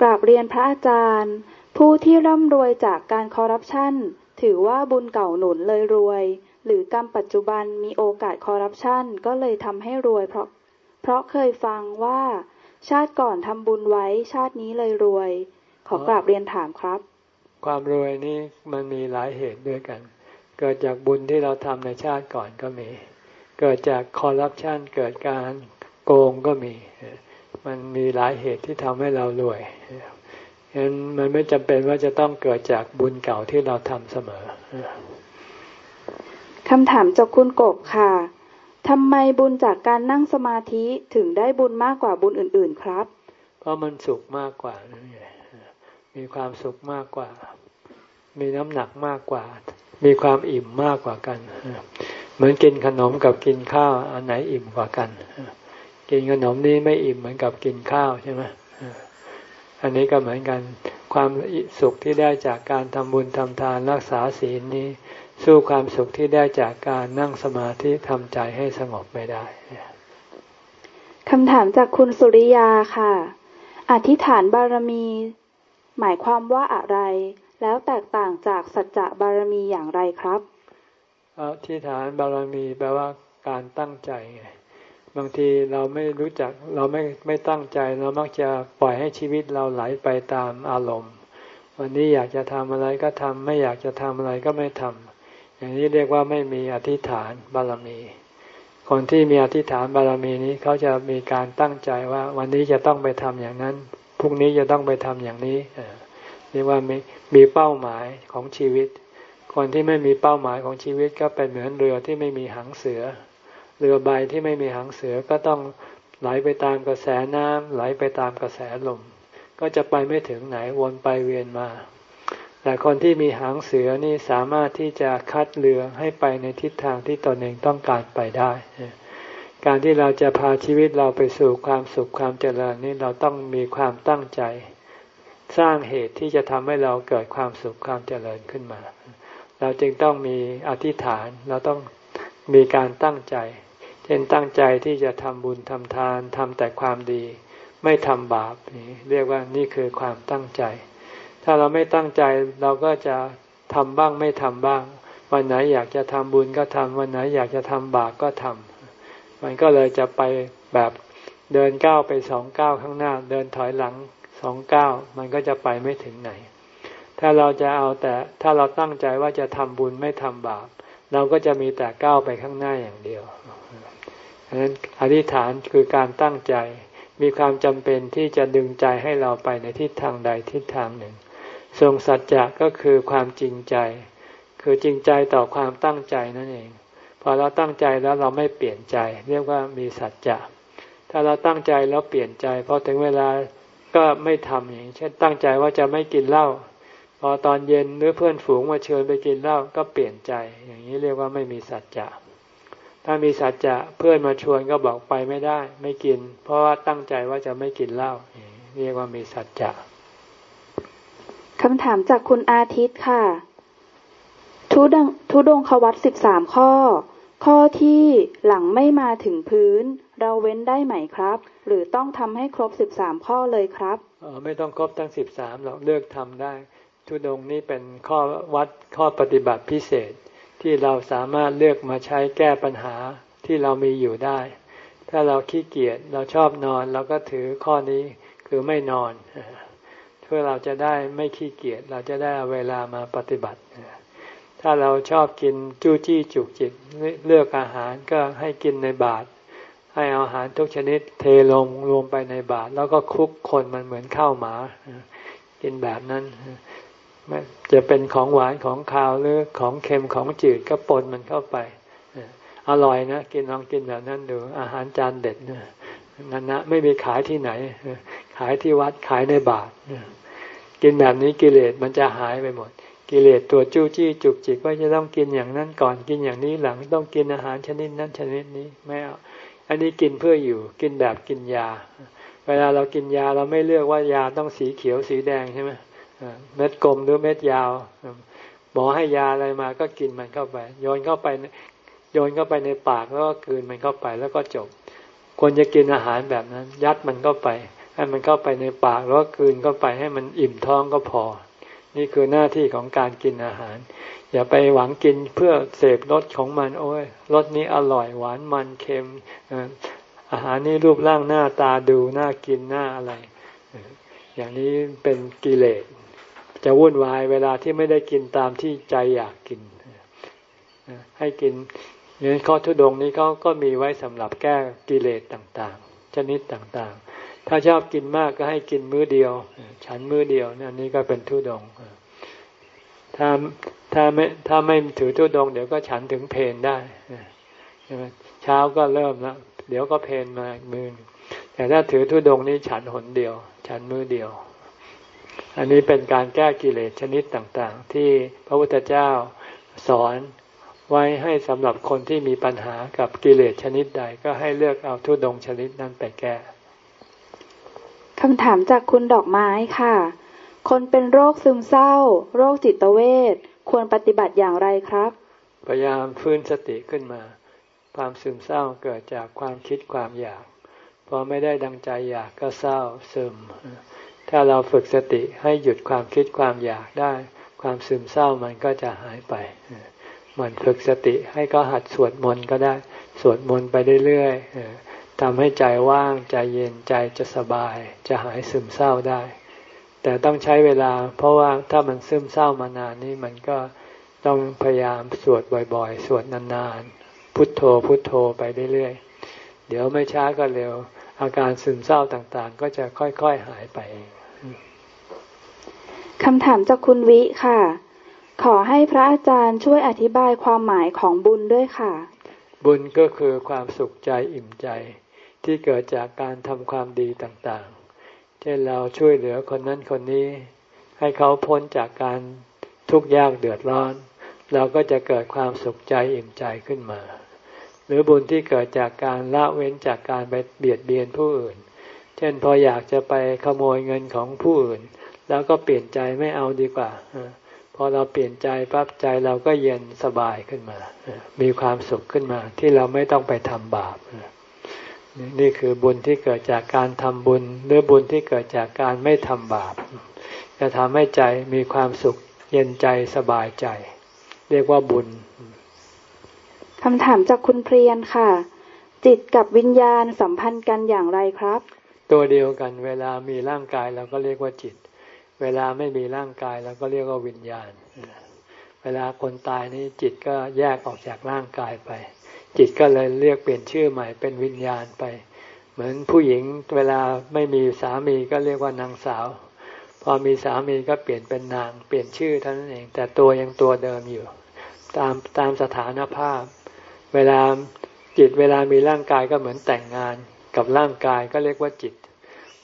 กราบเรียนพระอาจารย์ ผู้ที่ร่ำรวยจากการคอร์รัปชันถือว่าบุญเก่าหนุนเลยรวย หรือกรรมปัจจุบันมีโอกาสคอร์รัปชันก็เลยทำให้รวยเพราะ เพราะเคยฟังว่า ชาติก่อนทำบุญไว้ชาตินี้เลยรวย ขอกราบเรียนถามครับ ความรวยนี้มันมีหลายเหตุด้วยกัน เกิดจากบุญที่เราทำในชาติก่อนก็มี เกิดจากคอร์รัปชันเกิดการโกงก็มี มันมีหลายเหตุที่ทำให้เรารวยฉะนั้นมันไม่จำเป็นว่าจะต้องเกิดจากบุญเก่าที่เราทำเสมอคำถามจากคุณกบค่ะทำไมบุญจากการนั่งสมาธิถึงได้บุญมากกว่าบุญอื่น ๆครับ เพราะมันสุขมากกว่านั่นไงมีความสุขมากกว่า มีน้ำหนักมากกว่า มีความอิ่มมากกว่ากัน เหมือนกินขนมกับกินข้าวอันไหนอิ่มกว่ากัน กินขนมนี้ไม่อิ่มเหมือนกับกินข้าวใช่ไหมอันนี้ก็เหมือนกันความสุขที่ได้จากการทำบุญทำทานรักษาศีลนี้ สู้ความสุขที่ได้จากการนั่งสมาธิทำใจให้สงบไม่ได้คำถามจากคุณสุริยาค่ะ อธิษฐานบารมี หมายความว่าอะไร แล้วแตกต่างจากสัจจะบารมีอย่างไรครับอธิษฐานบารมีแปลว่าการตั้งใจไง บางทีเราไม่รู้จักเราไม่ไม่ตั้งใจเรามักจะปล่อยให้ชีวิตเราไหลไปตามอารมณ์ วันนี้อยากจะทำอะไรก็ทำไม่อยากจะทำอะไรก็ไม่ทำอย่างนี้เรียกว่าไม่มีอธิษฐานบารมี คนที่มีอธิษฐานบารมีนี้เขาจะมีการตั้งใจว่า วันนี้จะต้องไปทำอย่างนั้นพรุ่งนี้จะต้องไปทำอย่างนี้เรียกว่ามีมีเป้าหมายของชีวิต คนที่ไม่มีเป้าหมายของชีวิตก็เป็นเหมือนเรือที่ไม่มีหางเสือ รือใบที่ไม่มีหางเสือก็ต้องไหลไปตามกระแสน้ำไหลไปตามกระแสลม ก็จะไปไม่ถึงไหนวนไปเวียนมา แต่คนที่มีหางเสือนี่สามารถที่จะคัดเรือให้ไปในทิศทางที่ตนเองต้องการไปได้ การที่เราจะพาชีวิตเราไปสู่ความสุขความเจริญนี่เราต้องมีความตั้งใจ สร้างเหตุที่จะทำให้เราเกิดความสุขความเจริญขึ้นมา เราจึงต้องมีอธิษฐานเราต้องมีการตั้งใจ เช่นตั้งใจที่จะทำบุญทำทานทำแต่ความดี ไม่ทำบาปนี่เรียกว่านี่คือความตั้งใจ ถ้าเราไม่ตั้งใจเราก็จะทำบ้างไม่ทำบ้าง วันไหนอยากจะทำบุญก็ทำวันไหนอยากจะทำบาปก็ทำมันก็เลยจะไปแบบเดินก้าวไปสองก้าวข้างหน้า เดินถอยหลังสองก้าวมันก็จะไปไม่ถึงไหน ถ้าเราจะเอาแต่ถ้าเราตั้งใจว่าจะทำบุญไม่ทำบาป เราก็จะมีแต่ก้าวไปข้างหน้าอย่างเดียว นั้นอธิษฐานคือการตั้งใจ มีความจำเป็นที่จะดึงใจให้เราไปในทิศทางใดทิศทางหนึ่ง ทรงสัจจะก็คือความจริงใจ คือจริงใจต่อความตั้งใจนั่นเอง พอเราตั้งใจแล้วเราไม่เปลี่ยนใจ เรียกว่ามีสัจจะถ้าเราตั้งใจแล้วเปลี่ยนใจพอถึงเวลาก็ไม่ทำอย่างเช่นตั้งใจว่าจะไม่กินเหล้าพอตอนเย็นหรือเพื่อนฝูงมาเชิญไปกินเหล้าก็เปลี่ยนใจ อย่างนี้เรียกว่าไม่มีสัจจะ ถ้ามีสัจจะเพื่อนมาชวนก็บอกไปไม่ได้ ไม่กิน เพราะว่าตั้งใจว่าจะไม่กินเหล้าเรียกว่ามีสัจจะคำถามจากคุณอาทิตย์ค่ะทุดงทุดงควัตสิบสามข้อ ข้อที่หลังไม่มาถึงพื้น เราเว้นได้ไหมครับ หรือต้องทำให้ครบสิบสามข้อเลยครับอ๋อไม่ต้องครบทั้งสิบสามหรอกเลือกทำได้ทุดงนี้เป็นข้อวัดข้อปฏิบัติพิเศษ ที่เราสามารถเลือกมาใช้แก้ปัญหาที่เรามีอยู่ได้ ถ้าเราขี้เกียจเราชอบนอนเราก็ถือข้อนี้คือไม่นอนเพื่อเราจะได้ไม่ขี้เกียจเราจะได้เวลามาปฏิบัติ ถ้าเราชอบกินจู้จี้จุกจิกเลือกอาหารก็ให้กินในบาตรให้อาหารทุกชนิดเทลงรวมไปในบาตรแล้วก็คลุกคนมันเหมือนข้าวหมา กินแบบนั้น จะเป็นของหวานของคาวหรือของเค็มของจืดก็ปนมันเข้าไปอร่อยนะ กินลองกินแบบนั้นดูอาหารจานเด็ดนะนั่นนะไม่มีขายที่ไหน ขายที่วัดขายในบาทกินแบบนี้กิเลสมันจะหายไปหมด กิเลสตัวจู้จี้จุกจิกว่าจะต้องกินอย่างนั้นก่อนกินอย่างนี้หลังต้องกินอาหารชนิดนั้นชนิดนี้ไม่เอาอันนี้กินเพื่ออยู่กินแบบกินยา เวลาเรากินยาเราไม่เลือกว่ายาต้องสีเขียวสีแดงใช่ไหมเเม็ดกลมหรือเม็ดยาว หมอให้ยาอะไรมาก็กินมันเข้าไป โยนเข้าไปโยนเข้าไปในปากแล้วก็กืนมันเข้าไปแล้วก็จบ ควรจะกินอาหารแบบนั้น ยัดมันเข้าไป ให้มันเข้าไปในปากแล้วก็กืนเข้าไปให้มันอิ่มท้องก็พอ นี่คือหน้าที่ของการกินอาหาร อย่าไปหวังกินเพื่อเสพรสของมัน โอ้ยรสนี้อร่อยหวานมันเค็มอาหารนี้รูปร่างหน้าตาดูน่ากินหน้าอะไร อย่างนี้เป็นกิเลส จะวุ่นวายเวลาที่ไม่ได้กินตามที่ใจอยากกิน ให้กินเนี่ยข้อทุดงนี้เขาก็มีไว้สำหรับแก้กิเลสต่างๆ ชนิดต่างๆ ถ้าชอบกินมากก็ให้กินมื้อเดียว ฉันมื้อเดียวนี่นี่ก็เป็นทุดงถ้าถ้าไม่ถ้าไม่ถือทุดง เดี๋ยวก็ฉันถึงเพนได้เช้าก็เริ่มแล้วเดี๋ยวก็เพนมามือแต่ถ้าถือทุดงนี้ฉันหนเดียว ฉันมือเดียว อันนี้เป็นการแก้กิเลสชนิดต่างๆ ที่พระพุทธเจ้าสอนไว้ให้สำหรับคนที่มีปัญหากับกิเลสชนิดใดก็ให้เลือกเอาทุดงชนิดนั้นไปแก้คำถามจากคุณดอกไม้ค่ะ คนเป็นโรคซึมเศร้า โรคจิตเวทควรปฏิบัติอย่างไรครับ พยายามฟื้นสติขึ้นมา ความซึมเศร้าเกิดจากความคิดความอยาก พอไม่ได้ดังใจอยากก็เศร้าซึม ถ้าเราฝึกสติให้หยุดความคิดความอยากได้ ความซึมเศร้ามันก็จะหายไปมันฝึกสติให้ก็หัดสวดมนต์ก็ได้ สวดมนต์ไปเรื่อยๆทำให้ใจว่างใจเย็นใจจะสบาย จะหายซึมเศร้าได้ แต่ต้องใช้เวลา เพราะว่าถ้ามันซึมเศร้ามานานนี่มันก็ต้องพยายามสวดบ่อยๆ สวดนานๆ พุทโธพุทโธไปเรื่อยๆ เดี๋ยวไม่ช้าก็เร็ว อาการซึมเศร้าต่างๆ ก็จะค่อยๆหายไปเองคำถามจากคุณวิค่ะ ขอให้พระอาจารย์ช่วยอธิบายความหมายของบุญด้วยค่ะ บุญก็คือความสุขใจอิ่มใจ ที่เกิดจากการทำความดีต่างๆ เช่นเราช่วยเหลือคนนั้นคนนี้ ให้เขาพ้นจากการทุกข์ยากเดือดร้อน เราก็จะเกิดความสุขใจอิ่มใจขึ้นมา หรือบุญที่เกิดจากการละเว้นจากการไปเบียดเบียนผู้อื่น เช่นพออยากจะไปขโมยเงินของผู้อื่น แล้วก็เปลี่ยนใจไม่เอาดีกว่าพอเราเปลี่ยนใจปั๊บใจเราก็เย็นสบายขึ้นมา มีความสุขขึ้นมา ที่เราไม่ต้องไปทำบาป นี่คือบุญที่เกิดจากการทำบุญ หรือบุญที่เกิดจากการไม่ทำบาป จะทำให้ใจมีความสุขเย็นใจสบายใจ เรียกว่าบุญ คำถามจากคุณเพรียนค่ะ จิตกับวิญญาณสัมพันธ์กันอย่างไรครับ ตัวเดียวกัน เวลามีร่างกายเราก็เรียกว่าจิต เวลาไม่มีร่างกายเราก็เรียกว่าวิญญาณ เวลาคนตายนี่จิตก็แยกออกจากร่างกายไป จิตก็เลยเรียกเปลี่ยนชื่อใหม่เป็นวิญญาณไป เหมือนผู้หญิงเวลาไม่มีสามีก็เรียกว่านางสาว พอมีสามีก็เปลี่ยนเป็นนาง เปลี่ยนชื่อเท่านั้นเอง แต่ตัวยังตัวเดิมอยู่ ตามตามสถานภาพ เวลาจิตเวลามีร่างกายก็เหมือนแต่งงานกับร่างกายก็เรียกว่าจิต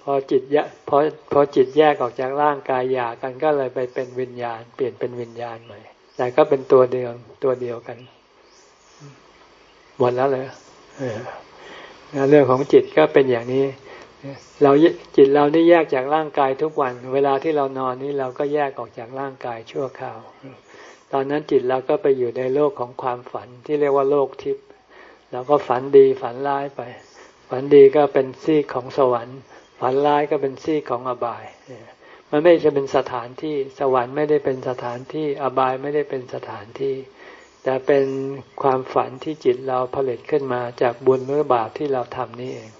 พอจิตแยพอพอจิตแยกออกจากร่างกายหย่ากันก็เลยไปเป็นวิญญาณ เปลี่ยนเป็นวิญญาณใหม่แต่ก็เป็นตัวเดียวตัวเดียวกันหมดแล้วเลยเรื่องของจิตก็เป็นอย่างนี้ เราจิตเราได้แยกจากร่างกายทุกวัน เวลาที่เรานอนนี้เราก็แยกออกจากร่างกายชั่วคราว ตอนนั้นจิตเราก็ไปอยู่ในโลกของความฝันที่เรียกว่าโลกทิพย์เราก็ฝันดีฝันร้ายไป ฝันดีก็เป็นซีกของสวรรค์ ฝันร้ายก็เป็นซี่ของอบาย มันไม่จะเป็นสถานที่สวรรค์ไม่ได้เป็นสถานที่อบายไม่ได้เป็นสถานที่ แต่เป็นความฝันที่จิตเราผลิตขึ้นมาจากบุญหรือบาปที่เราทำนี่เอง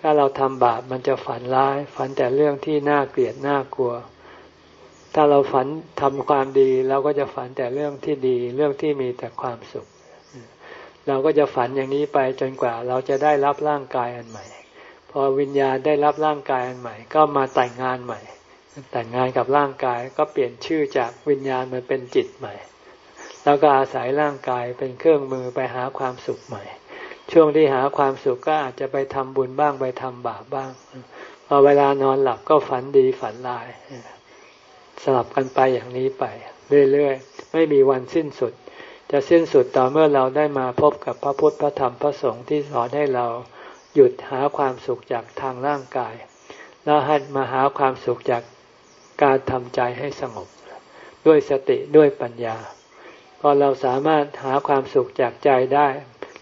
ถ้าเราทำบาปมันจะฝันร้าย ฝันแต่เรื่องที่น่าเกลียดน่ากลัว ถ้าเราฝันทำความดี เราก็จะฝันแต่เรื่องที่ดี เรื่องที่มีแต่ความสุข เราก็จะฝันอย่างนี้ไปจนกว่าเราจะได้รับร่างกายอันใหม่ พอวิญญาณได้รับร่างกายอันใหม่ ก็มาแต่งงานใหม่ แต่งงานกับร่างกายก็เปลี่ยนชื่อจากวิญญาณมาเป็นจิตใหม่ แล้วก็อาศัยร่างกายเป็นเครื่องมือไปหาความสุขใหม่ ช่วงที่หาความสุขก็อาจจะไปทำบุญบ้างไปทำบาปบ้าง พอเวลานอนหลับก็ฝันดีฝันร้าย สลับกันไปอย่างนี้ไป เรื่อยๆ ไม่มีวันสิ้นสุด จะสิ้นสุดต่อเมื่อเราได้มาพบกับพระพุทธพระธรรมพระสงฆ์ที่สอนให้เราหยุดหาความสุขจากทางร่างกาย แล้วให้มาหาความสุขจากการทำใจให้สงบ ด้วยสติด้วยปัญญา พอเราสามารถหาความสุขจากใจได้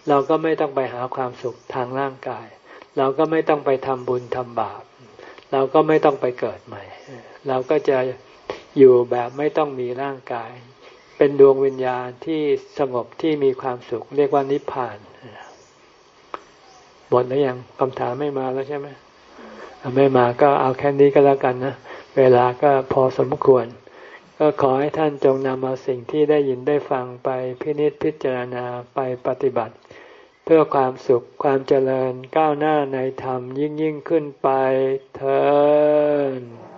เราก็ไม่ต้องไปหาความสุขทางร่างกาย เราก็ไม่ต้องไปทำบุญทำบาป เราก็ไม่ต้องไปเกิดใหม่ เราก็จะ อยู่แบบไม่ต้องมีร่างกาย เป็นดวงวิญญาณที่สงบที่มีความสุข เรียกว่านิพพานหมดแล้วยังคำถามไม่มาแล้วใช่ไหมไม่มาก็เอาแค่นี้ก็แล้วกันนะ เวลาก็พอสมควร ก็ขอให้ท่านจงนำเอาสิ่งที่ได้ยินได้ฟังไปพินิจพิจารณาไปปฏิบัติ เพื่อความสุขความเจริญก้าวหน้าในธรรมยิ่งยิ่งขึ้นไปเธอ